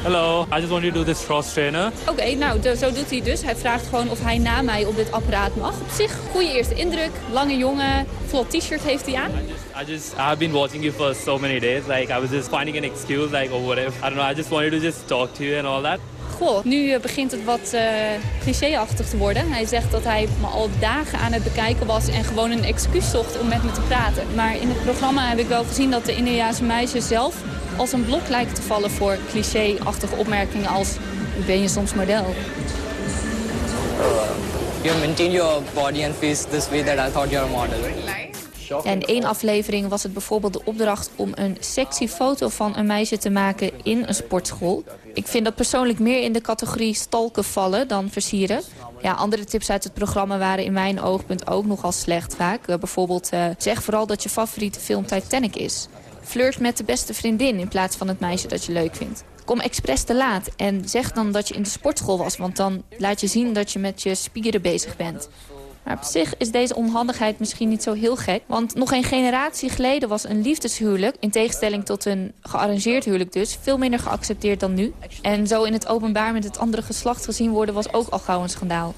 Hello, I just want you to do this cross trainer. Oké, okay, nou, de, zo doet hij dus. Hij vraagt gewoon of hij na mij op dit apparaat mag. Op zich, goede eerste indruk. Lange jongen, vlot t-shirt heeft hij aan. I just, I just, I've been watching you for so many days. Like, I was just finding an excuse, like, or whatever. I don't know, I just wanted to just talk to you and all that. Nu begint het wat uh, clichéachtig te worden. Hij zegt dat hij me al dagen aan het bekijken was en gewoon een excuus zocht om met me te praten. Maar in het programma heb ik wel gezien dat de Indiaanse meisjes zelf als een blok lijken te vallen voor clichéachtige opmerkingen als ben je soms model. You maintain your body and face this way that I thought you're a model. Ja, in één aflevering was het bijvoorbeeld de opdracht om een sexy foto van een meisje te maken in een sportschool. Ik vind dat persoonlijk meer in de categorie stalken vallen dan versieren. Ja, andere tips uit het programma waren in mijn oogpunt ook nogal slecht vaak. Uh, bijvoorbeeld uh, zeg vooral dat je favoriete film Titanic is. Flirt met de beste vriendin in plaats van het meisje dat je leuk vindt. Kom expres te laat en zeg dan dat je in de sportschool was... want dan laat je zien dat je met je spieren bezig bent. Maar op zich is deze onhandigheid misschien niet zo heel gek. Want nog een generatie geleden was een liefdeshuwelijk... in tegenstelling tot een gearrangeerd huwelijk dus... veel minder geaccepteerd dan nu. En zo in het openbaar met het andere geslacht gezien worden... was ook al gauw een schandaal.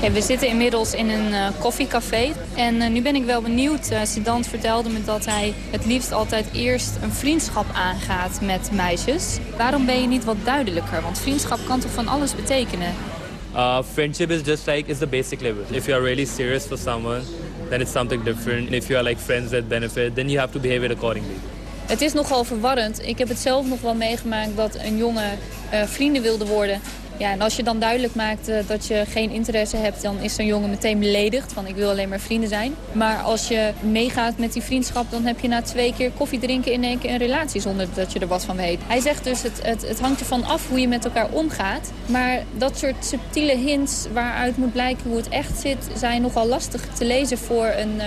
We zitten inmiddels in een uh, koffiecafé. En uh, nu ben ik wel benieuwd. Uh, Sedant vertelde me dat hij het liefst altijd eerst een vriendschap aangaat met meisjes. Waarom ben je niet wat duidelijker? Want vriendschap kan toch van alles betekenen? Uh, friendship is just like, is the basic level. If you are really serious for someone, then it's something different. And if you are like friends that benefit, then you have to behave it accordingly. Het is nogal verwarrend. Ik heb het zelf nog wel meegemaakt dat een jongen vrienden wilde worden ja, en als je dan duidelijk maakt uh, dat je geen interesse hebt... dan is zo'n jongen meteen beledigd van ik wil alleen maar vrienden zijn. Maar als je meegaat met die vriendschap... dan heb je na twee keer koffie drinken in één keer een relatie... zonder dat je er wat van weet. Hij zegt dus het, het, het hangt ervan af hoe je met elkaar omgaat. Maar dat soort subtiele hints waaruit moet blijken hoe het echt zit... zijn nogal lastig te lezen voor een uh,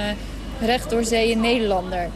recht door zee Nederlander.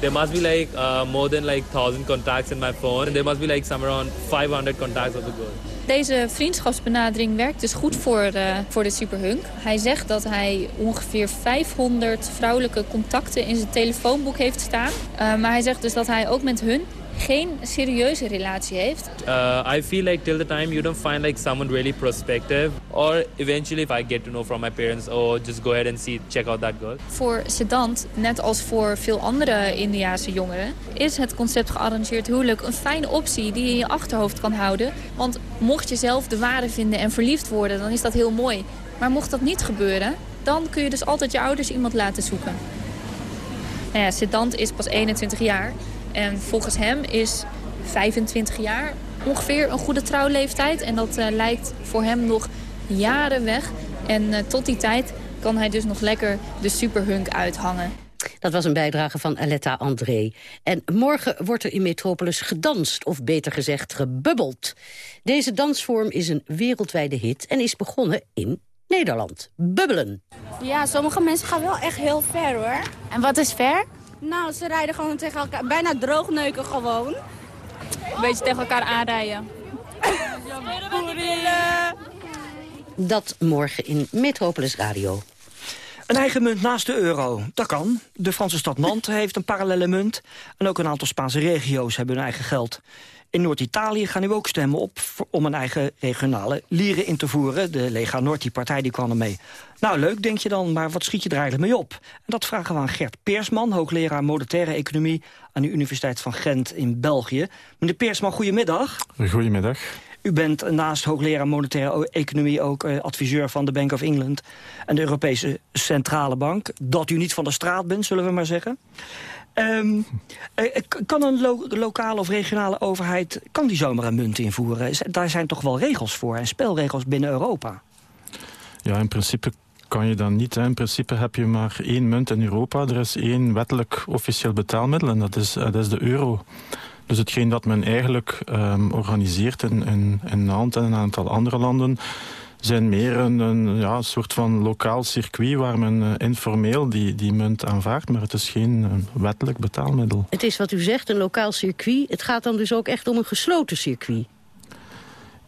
There must be like uh, more than like 1000 contacts in my phone. There must be like somewhere around 500 contacts of the girl. Deze vriendschapsbenadering werkt dus goed voor, uh, voor de superhunk. Hij zegt dat hij ongeveer 500 vrouwelijke contacten in zijn telefoonboek heeft staan. Uh, maar hij zegt dus dat hij ook met hun geen serieuze relatie heeft. Uh, I feel like till the time you don't find like someone really prospective or eventually if I get to know from my parents oh just go ahead and see check out that girl. Voor Sedant, net als voor veel andere Indiase jongeren, is het concept gearrangeerd huwelijk een fijne optie die je in je achterhoofd kan houden. Want mocht je zelf de ware vinden en verliefd worden, dan is dat heel mooi. Maar mocht dat niet gebeuren, dan kun je dus altijd je ouders iemand laten zoeken. Nou ja, Sedant is pas 21 jaar en volgens hem is 25 jaar ongeveer een goede trouwleeftijd. En dat uh, lijkt voor hem nog jaren weg. En uh, tot die tijd kan hij dus nog lekker de superhunk uithangen. Dat was een bijdrage van Aletta André. En morgen wordt er in Metropolis gedanst, of beter gezegd gebubbeld. Deze dansvorm is een wereldwijde hit en is begonnen in Nederland. Bubbelen. Ja, sommige mensen gaan wel echt heel ver hoor. En wat is ver? Nou, ze rijden gewoon tegen elkaar, bijna droogneuken gewoon. Een beetje tegen elkaar aanrijden. Dat morgen in Metropolis Radio. Een eigen munt naast de euro, dat kan. De Franse stad Nantes heeft een parallele munt. En ook een aantal Spaanse regio's hebben hun eigen geld. In Noord-Italië gaan nu ook stemmen op om een eigen regionale lieren in te voeren. De Lega Nord, die partij, die kwam er mee. Nou, leuk, denk je dan, maar wat schiet je er eigenlijk mee op? En dat vragen we aan Gert Peersman, hoogleraar monetaire economie... aan de Universiteit van Gent in België. Meneer Peersman, goedemiddag. Goedemiddag. U bent naast hoogleraar monetaire economie ook uh, adviseur van de Bank of England... en de Europese Centrale Bank. Dat u niet van de straat bent, zullen we maar zeggen. Um, kan een lo lokale of regionale overheid kan die zomaar een munt invoeren? Daar zijn toch wel regels voor en spelregels binnen Europa? Ja, in principe kan je dat niet. In principe heb je maar één munt in Europa. Er is één wettelijk officieel betaalmiddel en dat is, dat is de euro. Dus hetgeen dat men eigenlijk um, organiseert in, in, in Nantes en een aantal andere landen zijn meer een, een ja, soort van lokaal circuit waar men uh, informeel die, die munt aanvaardt. Maar het is geen uh, wettelijk betaalmiddel. Het is wat u zegt, een lokaal circuit. Het gaat dan dus ook echt om een gesloten circuit.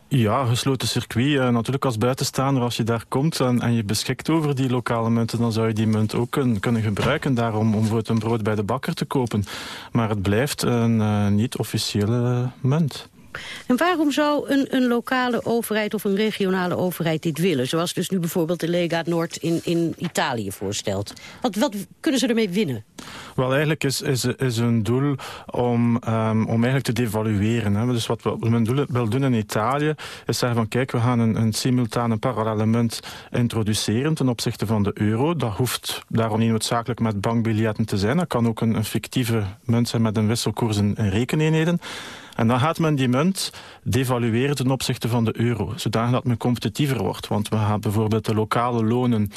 Ja, gesloten circuit. Uh, natuurlijk als buitenstaander, als je daar komt en, en, je beschikt over die lokale munten, dan zou je die munt ook kun, kunnen gebruiken daarom om voor een brood bij de bakker te kopen. Maar het blijft een uh, niet-officiële munt. En waarom zou een, een lokale overheid of een regionale overheid dit willen? Zoals dus nu bijvoorbeeld de Lega Noord in, in Italië voorstelt. Wat, wat kunnen ze ermee winnen? Wel, eigenlijk is, is, is een doel om, um, om eigenlijk te devalueren. Hè. Dus wat men doel, wil doen in Italië is zeggen van kijk, we gaan een, een simultane parallele munt introduceren ten opzichte van de euro. Dat hoeft daarom niet noodzakelijk met bankbiljetten te zijn. Dat kan ook een, een fictieve munt zijn met een wisselkoers in rekeneenheden. En dan gaat men die munt devalueren ten opzichte van de euro, zodanig dat men competitiever wordt. Want we gaan bijvoorbeeld de lokale lonen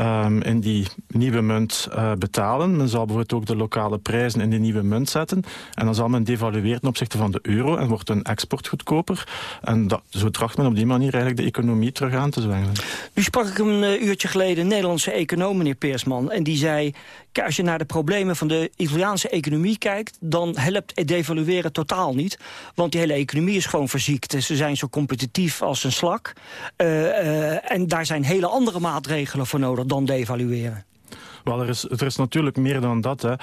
um, in die nieuwe munt uh, betalen. Men zal bijvoorbeeld ook de lokale prijzen in die nieuwe munt zetten. En dan zal men devalueren ten opzichte van de euro en wordt een export goedkoper. En dat, zo tracht men op die manier eigenlijk de economie terug aan te zwengelen. Nu sprak ik een uh, uurtje geleden een Nederlandse econoom, meneer Peersman. En die zei, als je naar de problemen van de Italiaanse economie kijkt... dan helpt devalueren totaal niet. Want die hele economie is gewoon verziekt. Ze zijn zo competitief als een slak. Uh, uh, en daar zijn hele andere maatregelen voor nodig dan devalueren. Wel, er is, is natuurlijk meer dan dat. Hè.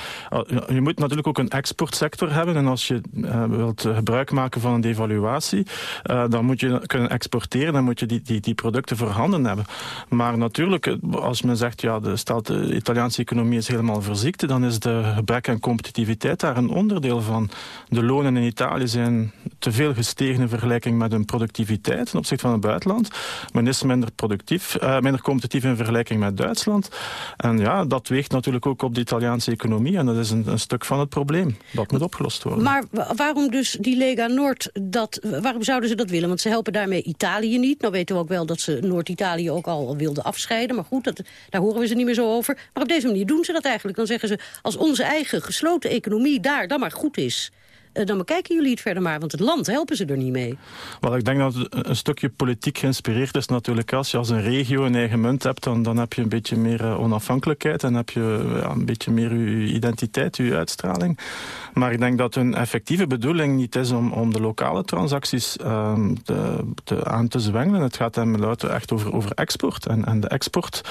Je moet natuurlijk ook een exportsector hebben. En als je uh, wilt gebruik maken van een devaluatie, uh, dan moet je kunnen exporteren. Dan moet je die, die, die producten voorhanden hebben. Maar natuurlijk, als men zegt, ja, de, Italiaanse economie is helemaal verziekt, dan is de gebrek aan competitiviteit daar een onderdeel van. De lonen in Italië zijn te veel gestegen in vergelijking met hun productiviteit ten opzichte van het buitenland. Men is minder productief, minder competitief in vergelijking met Duitsland. En ja, dat weegt natuurlijk ook op de Italiaanse economie. En dat is een, een stuk van het probleem. Dat moet opgelost worden. Maar waarom dus die Lega Noord, dat, waarom zouden ze dat willen? Want ze helpen daarmee Italië niet. Nou weten we ook wel dat ze Noord-Italië ook al wilden afscheiden. Maar goed, dat, daar horen we ze niet meer zo over. Maar op deze manier doen ze dat eigenlijk. Dan zeggen ze, als onze eigen gesloten economie daar dan maar goed is dan bekijken jullie het verder maar, want het land helpen ze er niet mee. Wel, ik denk dat het een stukje politiek geïnspireerd is natuurlijk. Als je als een regio een eigen munt hebt, dan, dan heb je een beetje meer uh, onafhankelijkheid en heb je ja, een beetje meer je identiteit, je uitstraling. Maar ik denk dat hun effectieve bedoeling niet is om, om de lokale transacties um, te, te, aan te zwengelen. Het gaat hem echt over, over export. En, en de export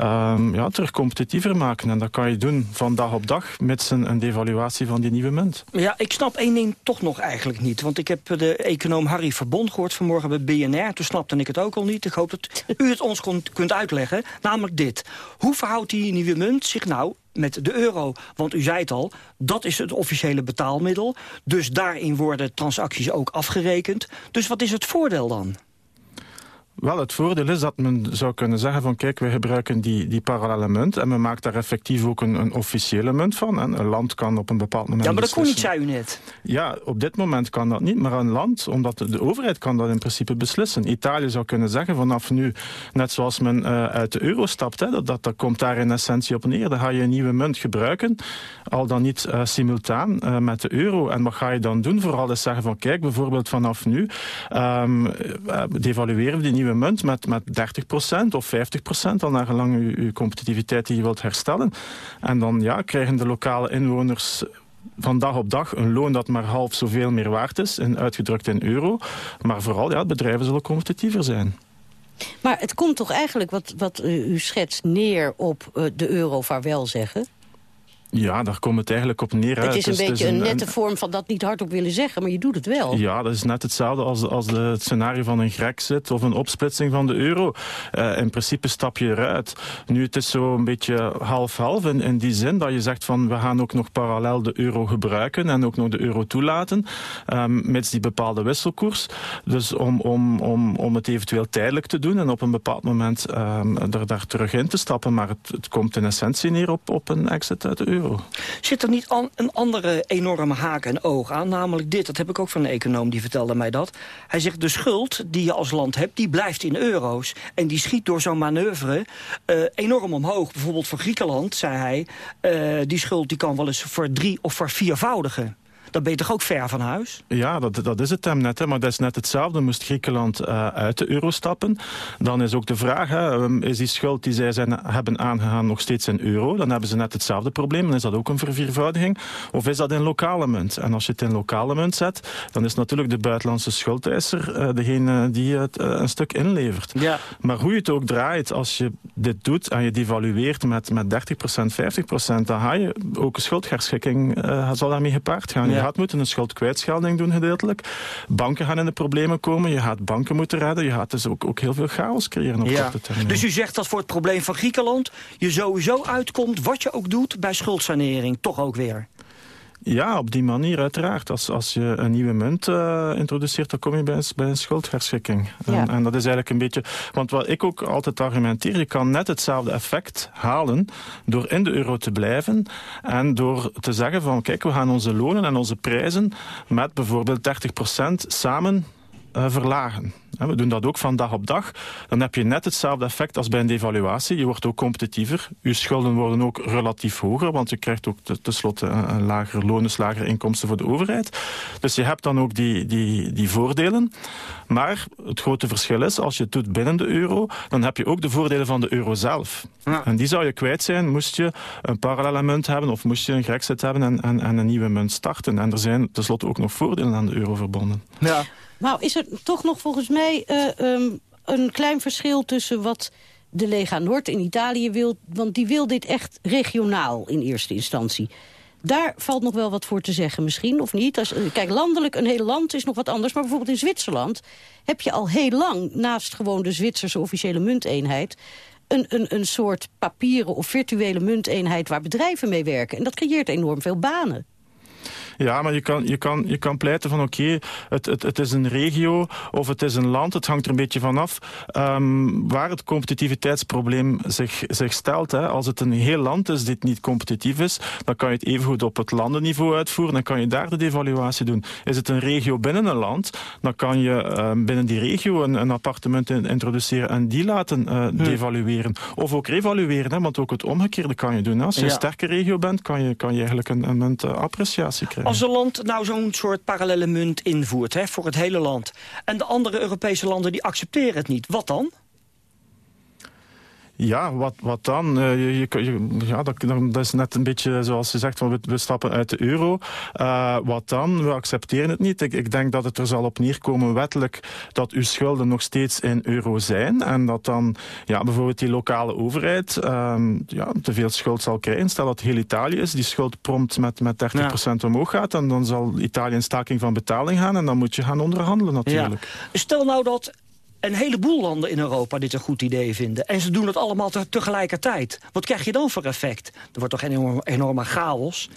um, ja, terug competitiever maken. En dat kan je doen van dag op dag, met een, een devaluatie van die nieuwe munt. Ja, ik snap één toch nog eigenlijk niet. Want ik heb de econoom Harry Verbond gehoord vanmorgen bij BNR. Toen snapte ik het ook al niet. Ik hoop dat u het ons kunt uitleggen. Namelijk dit. Hoe verhoudt die nieuwe munt zich nou met de euro. Want u zei het al, dat is het officiële betaalmiddel. Dus daarin worden transacties ook afgerekend. Dus wat is het voordeel dan? Wel, het voordeel is dat men zou kunnen zeggen van kijk, we gebruiken die, die parallele munt en men maakt daar effectief ook een, een officiële munt van. En een land kan op een bepaald moment Ja, maar dat kon niet, zei u net. Ja, op dit moment kan dat niet, maar een land, omdat de overheid kan dat in principe beslissen. Italië zou kunnen zeggen vanaf nu, net zoals men uh, uit de euro stapt, hè, dat, dat, dat komt daar in essentie op neer. Dan ga je een nieuwe munt gebruiken, al dan niet uh, simultaan uh, met de euro. En wat ga je dan doen? Vooral is zeggen van kijk, bijvoorbeeld vanaf nu um, devalueren we die nieuwe munt met, met 30% of 50%, al naar gelang uw, competitiviteit die je wilt herstellen. En dan ja, krijgen de lokale inwoners van dag op dag een loon dat maar half zoveel meer waard is, in, uitgedrukt in euro. Maar vooral, ja, bedrijven zullen competitiever zijn. Maar het komt toch eigenlijk, wat, wat u schetst, neer op uh, de euro vaarwel zeggen? Ja, daar komt het eigenlijk op neer. Het is een het beetje een, een, nette vorm van dat niet hardop willen zeggen, maar je doet het wel. Ja, dat is net hetzelfde als, als de, het scenario van een Grexit of een opsplitsing van de euro. Uh, in principe stap je eruit. Nu, het is zo een beetje half-half in, in die zin dat je zegt van we gaan ook nog parallel de euro gebruiken en ook nog de euro toelaten, um, mits die bepaalde wisselkoers. Dus om, om, om, om het eventueel tijdelijk te doen en op een bepaald moment um, er daar terug in te stappen. Maar het, het komt in essentie neer op, op een exit uit de euro. Zit er niet een andere enorme haak en oog aan? Namelijk dit, dat heb ik ook van een econoom, die vertelde mij dat. Hij zegt, de schuld die je als land hebt, die blijft in euro's. En die schiet door zo'n manoeuvre uh, enorm omhoog. Bijvoorbeeld voor Griekenland, zei hij, uh, die schuld die kan wel eens voor drie of voor viervoudigen. Dan ben je toch ook ver van huis? Ja, dat, dat is het hem net. Hè. Maar dat is net hetzelfde. Moest Griekenland uh, uit de euro stappen, dan is ook de vraag... Hè, um, is die schuld die zij zijn, hebben aangegaan nog steeds in euro? Dan hebben ze net hetzelfde probleem. Dan is dat ook een verviervoudiging. Of is dat in lokale munt? En als je het in lokale munt zet, dan is natuurlijk de buitenlandse schuldeiser uh, degene die het uh, een stuk inlevert. Ja. Maar hoe je het ook draait, als je dit doet en je devalueert met, met 30%, 50%, dan ga je ook een schuldherschikking uh, zal daarmee gepaard gaan. Ja. Gaat moeten een schuldkwijtschelding doen gedeeltelijk. Banken gaan in de problemen komen. Je gaat banken moeten redden. Je gaat dus ook, ook heel veel chaos creëren op korte termijn. Dus u zegt dat voor het probleem van Griekenland je sowieso uitkomt, wat je ook doet, bij schuldsanering toch ook weer? Ja, op die manier uiteraard. Als, als je een nieuwe munt uh, introduceert, dan kom je bij, bij een schuldherschikking. Ja. En, en, dat is eigenlijk een beetje... Want wat ik ook altijd argumenteer, je kan net hetzelfde effect halen door in de euro te blijven en door te zeggen van kijk, we gaan onze lonen en onze prijzen met bijvoorbeeld 30% samen uh, verlagen. We doen dat ook van dag op dag. Dan heb je net hetzelfde effect als bij een devaluatie. Je wordt ook competitiever. Je schulden worden ook relatief hoger, want je krijgt ook tenslotte een, een lager loon, dus lagere inkomsten voor de overheid. Dus je hebt dan ook die, die, die voordelen. Maar het grote verschil is, als je het doet binnen de euro, dan heb je ook de voordelen van de euro zelf. Ja. En die zou je kwijt zijn, moest je een parallele munt hebben of moest je een Grexit hebben en, en, en een nieuwe munt starten. En er zijn tenslotte ook nog voordelen aan de euro verbonden. Ja. Nou, is er toch nog volgens mij uh, um, een klein verschil tussen wat de Lega Noord in Italië wil... want die wil dit echt regionaal in eerste instantie. Daar valt nog wel wat voor te zeggen misschien, of niet? Als, kijk, landelijk, een heel land is nog wat anders. Maar bijvoorbeeld in Zwitserland heb je al heel lang... naast gewoon de Zwitserse officiële munteenheid... Een, een, een soort papieren of virtuele munteenheid waar bedrijven mee werken. En dat creëert enorm veel banen. Ja, maar je kan, je kan, je kan pleiten van oké, okay, het, het, het is een regio of het is een land. Het hangt er een beetje vanaf um, waar het competitiviteitsprobleem zich, zich stelt. Hè. Als het een heel land is dit niet competitief is, dan kan je het evengoed op het landenniveau uitvoeren. Dan kan je daar de devaluatie doen. Is het een regio binnen een land, dan kan je um, binnen die regio een, een appartement in, introduceren en die laten uh, hmm. devalueren. Of ook revalueren, hè, want ook het omgekeerde kan je doen. Hè. Als je ja. een sterke regio bent, kan je, kan je eigenlijk een, een munt uh, appreciatie krijgen. Als een land nou zo'n soort parallele munt invoert hè, voor het hele land... en de andere Europese landen die accepteren het niet, wat dan? Ja, wat, wat dan? Uh, je, je, ja, dat, dat, is net een beetje zoals je zegt, we, we stappen uit de euro. Uh, wat dan? We accepteren het niet. Ik, ik denk dat het er zal op neerkomen wettelijk dat uw schulden nog steeds in euro zijn. En dat dan ja, bijvoorbeeld die lokale overheid um, ja, te veel schuld zal krijgen. Stel dat heel Italië is, die schuld prompt met, met 30% ja. omhoog gaat. En dan zal Italië in staking van betaling gaan. En dan moet je gaan onderhandelen natuurlijk. Ja. Stel nou dat een heleboel landen in Europa dit een goed idee vinden. En ze doen het allemaal te tegelijkertijd. Wat krijg je dan voor effect? Er wordt toch een enorme, enorme chaos?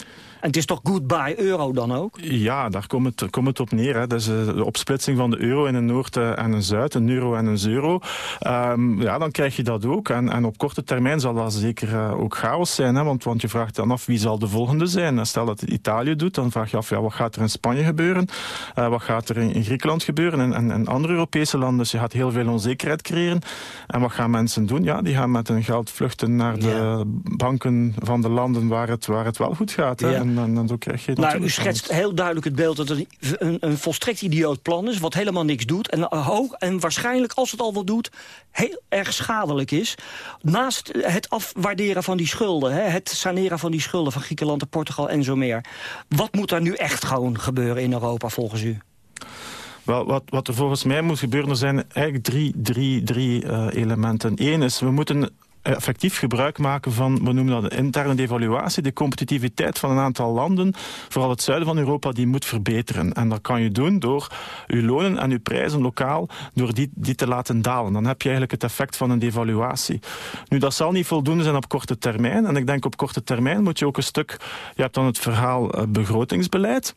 En het is toch goodbye euro dan ook? Ja, daar komt het, komt het op neer. Hè. Dat is de opsplitsing van de euro in een Noord en een Zuid, een euro en een euro. Um, ja, dan krijg je dat ook. En, en op korte termijn zal dat zeker uh, ook chaos zijn. Hè. Want, want je vraagt dan af wie zal de volgende zijn. Stel dat het Italië doet, dan vraag je af ja, wat gaat er in Spanje gebeuren? Uh, wat gaat er in, in Griekenland gebeuren? En, en, en, andere Europese landen. Dus je gaat heel veel onzekerheid creëren. En wat gaan mensen doen? Ja, die gaan met hun geld vluchten naar de ja. banken van de landen waar het, waar het wel goed gaat. Hè. Ja. Zo krijg je nou, u schetst heel duidelijk het beeld dat het een, een, volstrekt idioot plan is... wat helemaal niks doet en, hoog, en waarschijnlijk, als het al wat doet... heel erg schadelijk is. Naast het afwaarderen van die schulden... Hè, het saneren van die schulden van Griekenland en Portugal en zo meer... wat moet er nu echt gewoon gebeuren in Europa volgens u? Wel, wat, wat er volgens mij moet gebeuren, er zijn eigenlijk drie, drie, drie uh, elementen. Eén is, we moeten effectief gebruik maken van, we noemen dat de interne devaluatie. De competitiviteit van een aantal landen, vooral het zuiden van Europa, die moet verbeteren. En dat kan je doen door uw lonen en uw prijzen lokaal, door die, die te laten dalen. Dan heb je eigenlijk het effect van een devaluatie. Nu, dat zal niet voldoende zijn op korte termijn. En ik denk op korte termijn moet je ook een stuk, je hebt dan het verhaal uh, begrotingsbeleid.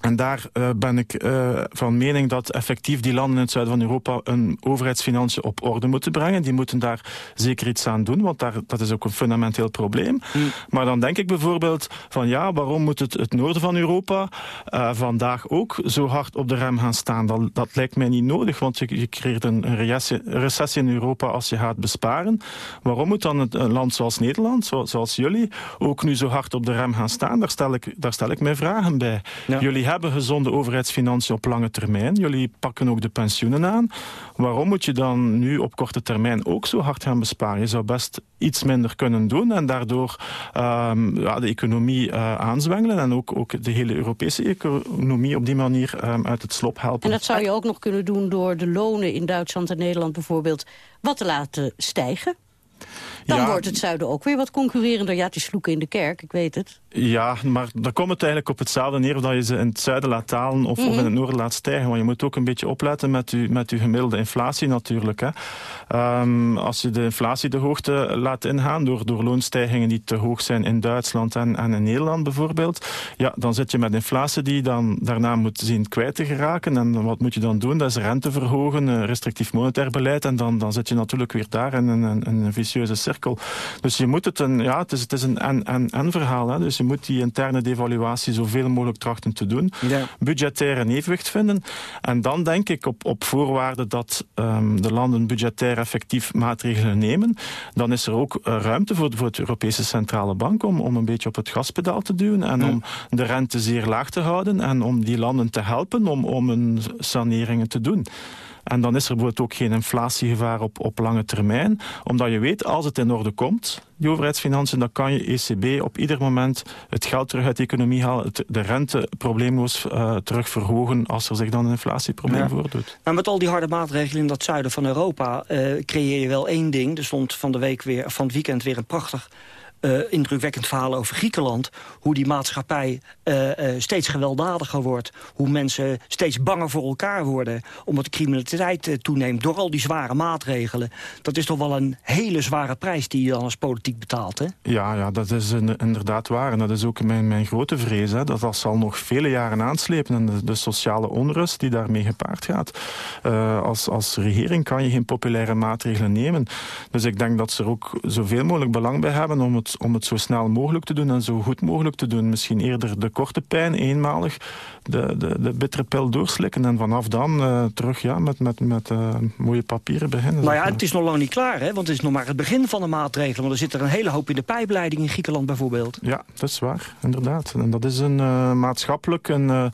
En daar uh, ben ik uh, van mening dat effectief die landen in het zuiden van Europa een overheidsfinanciën op orde moeten brengen. Die moeten daar zeker iets aan doen, want daar, dat is ook een fundamenteel probleem. Mm. Maar dan denk ik bijvoorbeeld van ja, waarom moet het, het noorden van Europa uh, vandaag ook zo hard op de rem gaan staan? Dat, dat lijkt mij niet nodig, want je, je creëert een, een recessie, recessie, in Europa als je gaat besparen. Waarom moet dan een land zoals Nederland, zo, zoals jullie, ook nu zo hard op de rem gaan staan? Daar stel ik, daar stel ik mij vragen bij. Ja. Jullie hebben gezonde overheidsfinanciën op lange termijn. Jullie pakken ook de pensioenen aan. Waarom moet je dan nu op korte termijn ook zo hard gaan besparen? Je zou best iets minder kunnen doen en daardoor um, ja, de economie uh, aanzwengelen en ook, ook de hele Europese economie op die manier um, uit het slop helpen. En dat zou je ook nog kunnen doen door de lonen in Duitsland en Nederland bijvoorbeeld wat te laten stijgen? Dan ja, wordt het zuiden ook weer wat concurrerender. Ja, het is vloeken in de kerk, ik weet het. Ja, maar dan komt het eigenlijk op hetzelfde neer... of dat je ze in het zuiden laat dalen of, mm -hmm. of in het noorden laat stijgen. Want je moet ook een beetje opletten met je, met uw gemiddelde inflatie natuurlijk. Hè. Um, als je de inflatie de hoogte laat ingaan... Door, door loonstijgingen die te hoog zijn in Duitsland en, en in Nederland bijvoorbeeld... ja, dan zit je met inflatie die je dan daarna moet zien kwijt te geraken. En wat moet je dan doen? Dat is rente verhogen, restrictief monetair beleid... en dan, dan zit je natuurlijk weer daar in een, een, een vicieuze cirkel. Dus je moet het een... Ja, het is, het is een en-en-en verhaal. Hè. Dus je moet die interne devaluatie zoveel mogelijk trachten te doen. Ja. Budgetair een evenwicht vinden. En dan denk ik op, op voorwaarde dat um, de landen budgetair effectief maatregelen nemen. Dan is er ook uh, ruimte voor, voor de Europese Centrale Bank om, om een beetje op het gaspedaal te duwen. En ja. om de rente zeer laag te houden. En om die landen te helpen om, om hun saneringen te doen. En dan is er bijvoorbeeld ook geen inflatiegevaar op, op lange termijn. Omdat je weet, als het in orde komt, die overheidsfinanciën, dan kan je ECB op ieder moment het geld terug uit de economie halen, het, de rente probleemloos uh, terug verhogen als er zich dan een inflatieprobleem ja. voordoet. Maar met al die harde maatregelen in dat zuiden van Europa uh, creëer je wel één ding. Er stond van de week weer, van het weekend weer een prachtig uh, indrukwekkend verhaal over Griekenland. Hoe die maatschappij uh, uh, steeds gewelddadiger wordt. Hoe mensen steeds banger voor elkaar worden. Omdat de criminaliteit toeneemt door al die zware maatregelen. Dat is toch wel een hele zware prijs die je dan als politiek betaalt, hè? Ja, ja dat is inderdaad waar. En dat is ook mijn, mijn grote vrees. Hè, dat dat zal nog vele jaren aanslepen. En de, de sociale onrust die daarmee gepaard gaat. als, als regering kan je geen populaire maatregelen nemen. Dus ik denk dat ze er ook zoveel mogelijk belang bij hebben om het om het zo snel mogelijk te doen en zo goed mogelijk te doen. Misschien eerder de korte pijn, eenmalig, de, de, de bittere pil doorslikken. En vanaf dan uh, terug ja, met, met, met uh, mooie papieren beginnen. Nou ja, het is nog lang niet klaar, hè? want het is nog maar het begin van de maatregelen. Want er zit er een hele hoop in de pijpleiding in Griekenland bijvoorbeeld. Ja, dat is waar, inderdaad. En dat is een uh, maatschappelijk een,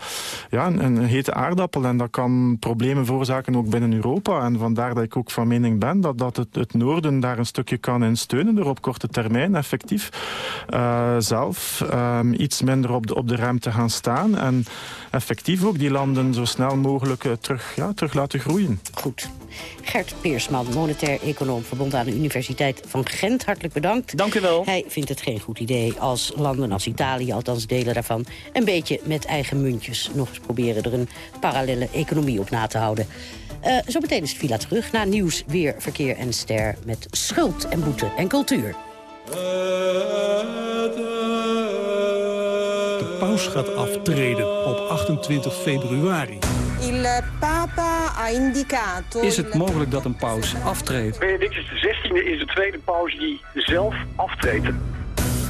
ja, een, een, hete aardappel. En dat kan problemen veroorzaken ook binnen Europa. En vandaar dat ik ook van mening ben dat, dat het, het noorden daar een stukje kan in steunen... door op korte termijn effectief uh, zelf um, iets minder op de, op de rem te gaan staan. En effectief ook die landen zo snel mogelijk uh, terug, ja, terug laten groeien. Goed. Gert Peersman, monetair econoom verbonden aan de Universiteit van Gent. Hartelijk bedankt. Dank u wel. Hij vindt het geen goed idee als landen als Italië, althans delen daarvan... een beetje met eigen muntjes nog eens proberen er een parallele economie op na te houden. Uh, zo meteen is het Villa terug naar nieuws, weer, verkeer en ster... met schuld en boete en cultuur. De paus gaat aftreden op 28 februari. Il Papa ha indicato... Is het mogelijk dat een paus aftreedt? Benedictus XVI is de tweede paus die zelf aftreedt.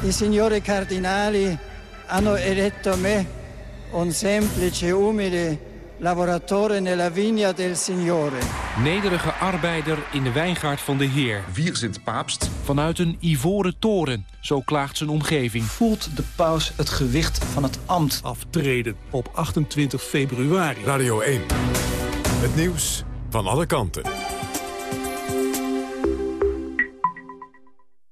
I signori cardinali hanno eletto me, un semplice umile lavoratore nella vigna del Signore. Nederige arbeider in de wijngaard van de Heer. Wie zit paapst? Vanuit een ivoren toren, zo klaagt zijn omgeving. Voelt de paus het gewicht van het ambt? Aftreden op 28 februari. Radio 1. Het nieuws van alle kanten.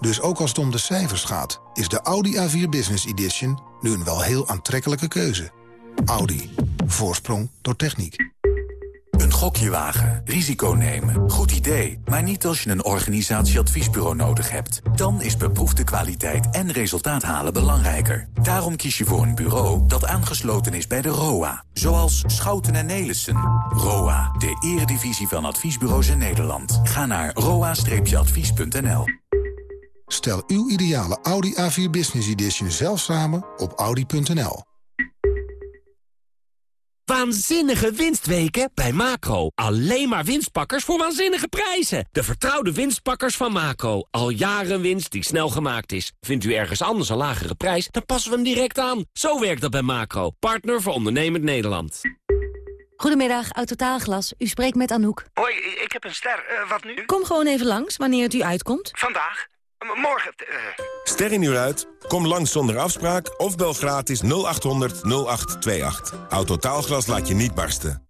Dus ook als het om de cijfers gaat, is de Audi A4 Business Edition nu een wel heel aantrekkelijke keuze. Audi. Voorsprong door techniek. Een gokje wagen, risico nemen, goed idee. Maar niet als je een organisatieadviesbureau nodig hebt. Dan is beproefde kwaliteit en resultaat halen belangrijker. Daarom kies je voor een bureau dat aangesloten is bij de ROA. Zoals Schouten en Nelissen. ROA, de eredivisie van adviesbureaus in Nederland. Ga naar roa-advies.nl. Stel uw ideale Audi A4 Business Edition zelf samen op audi.nl. Waanzinnige winstweken bij Macro. Alleen maar winstpakkers voor waanzinnige prijzen. De vertrouwde winstpakkers van Macro. Al jaren winst die snel gemaakt is. Vindt u ergens anders een lagere prijs, dan passen we hem direct aan. Zo werkt dat bij Macro. Partner voor ondernemend Nederland. Goedemiddag, Autotaalglas. U spreekt met Anouk. Hoi, ik heb een ster. Eh, wat nu? Kom gewoon even langs, wanneer het u uitkomt. Vandaag? Morgen? eh. Ster in uur uit? Kom langs zonder afspraak of bel gratis 0800 0828. Autotaalglas laat je niet barsten.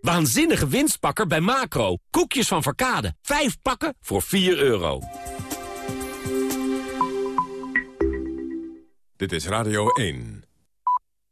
Waanzinnige winstpakker bij Macro. Koekjes van Verkade. Vijf pakken voor 4 euro. Dit is Radio 1.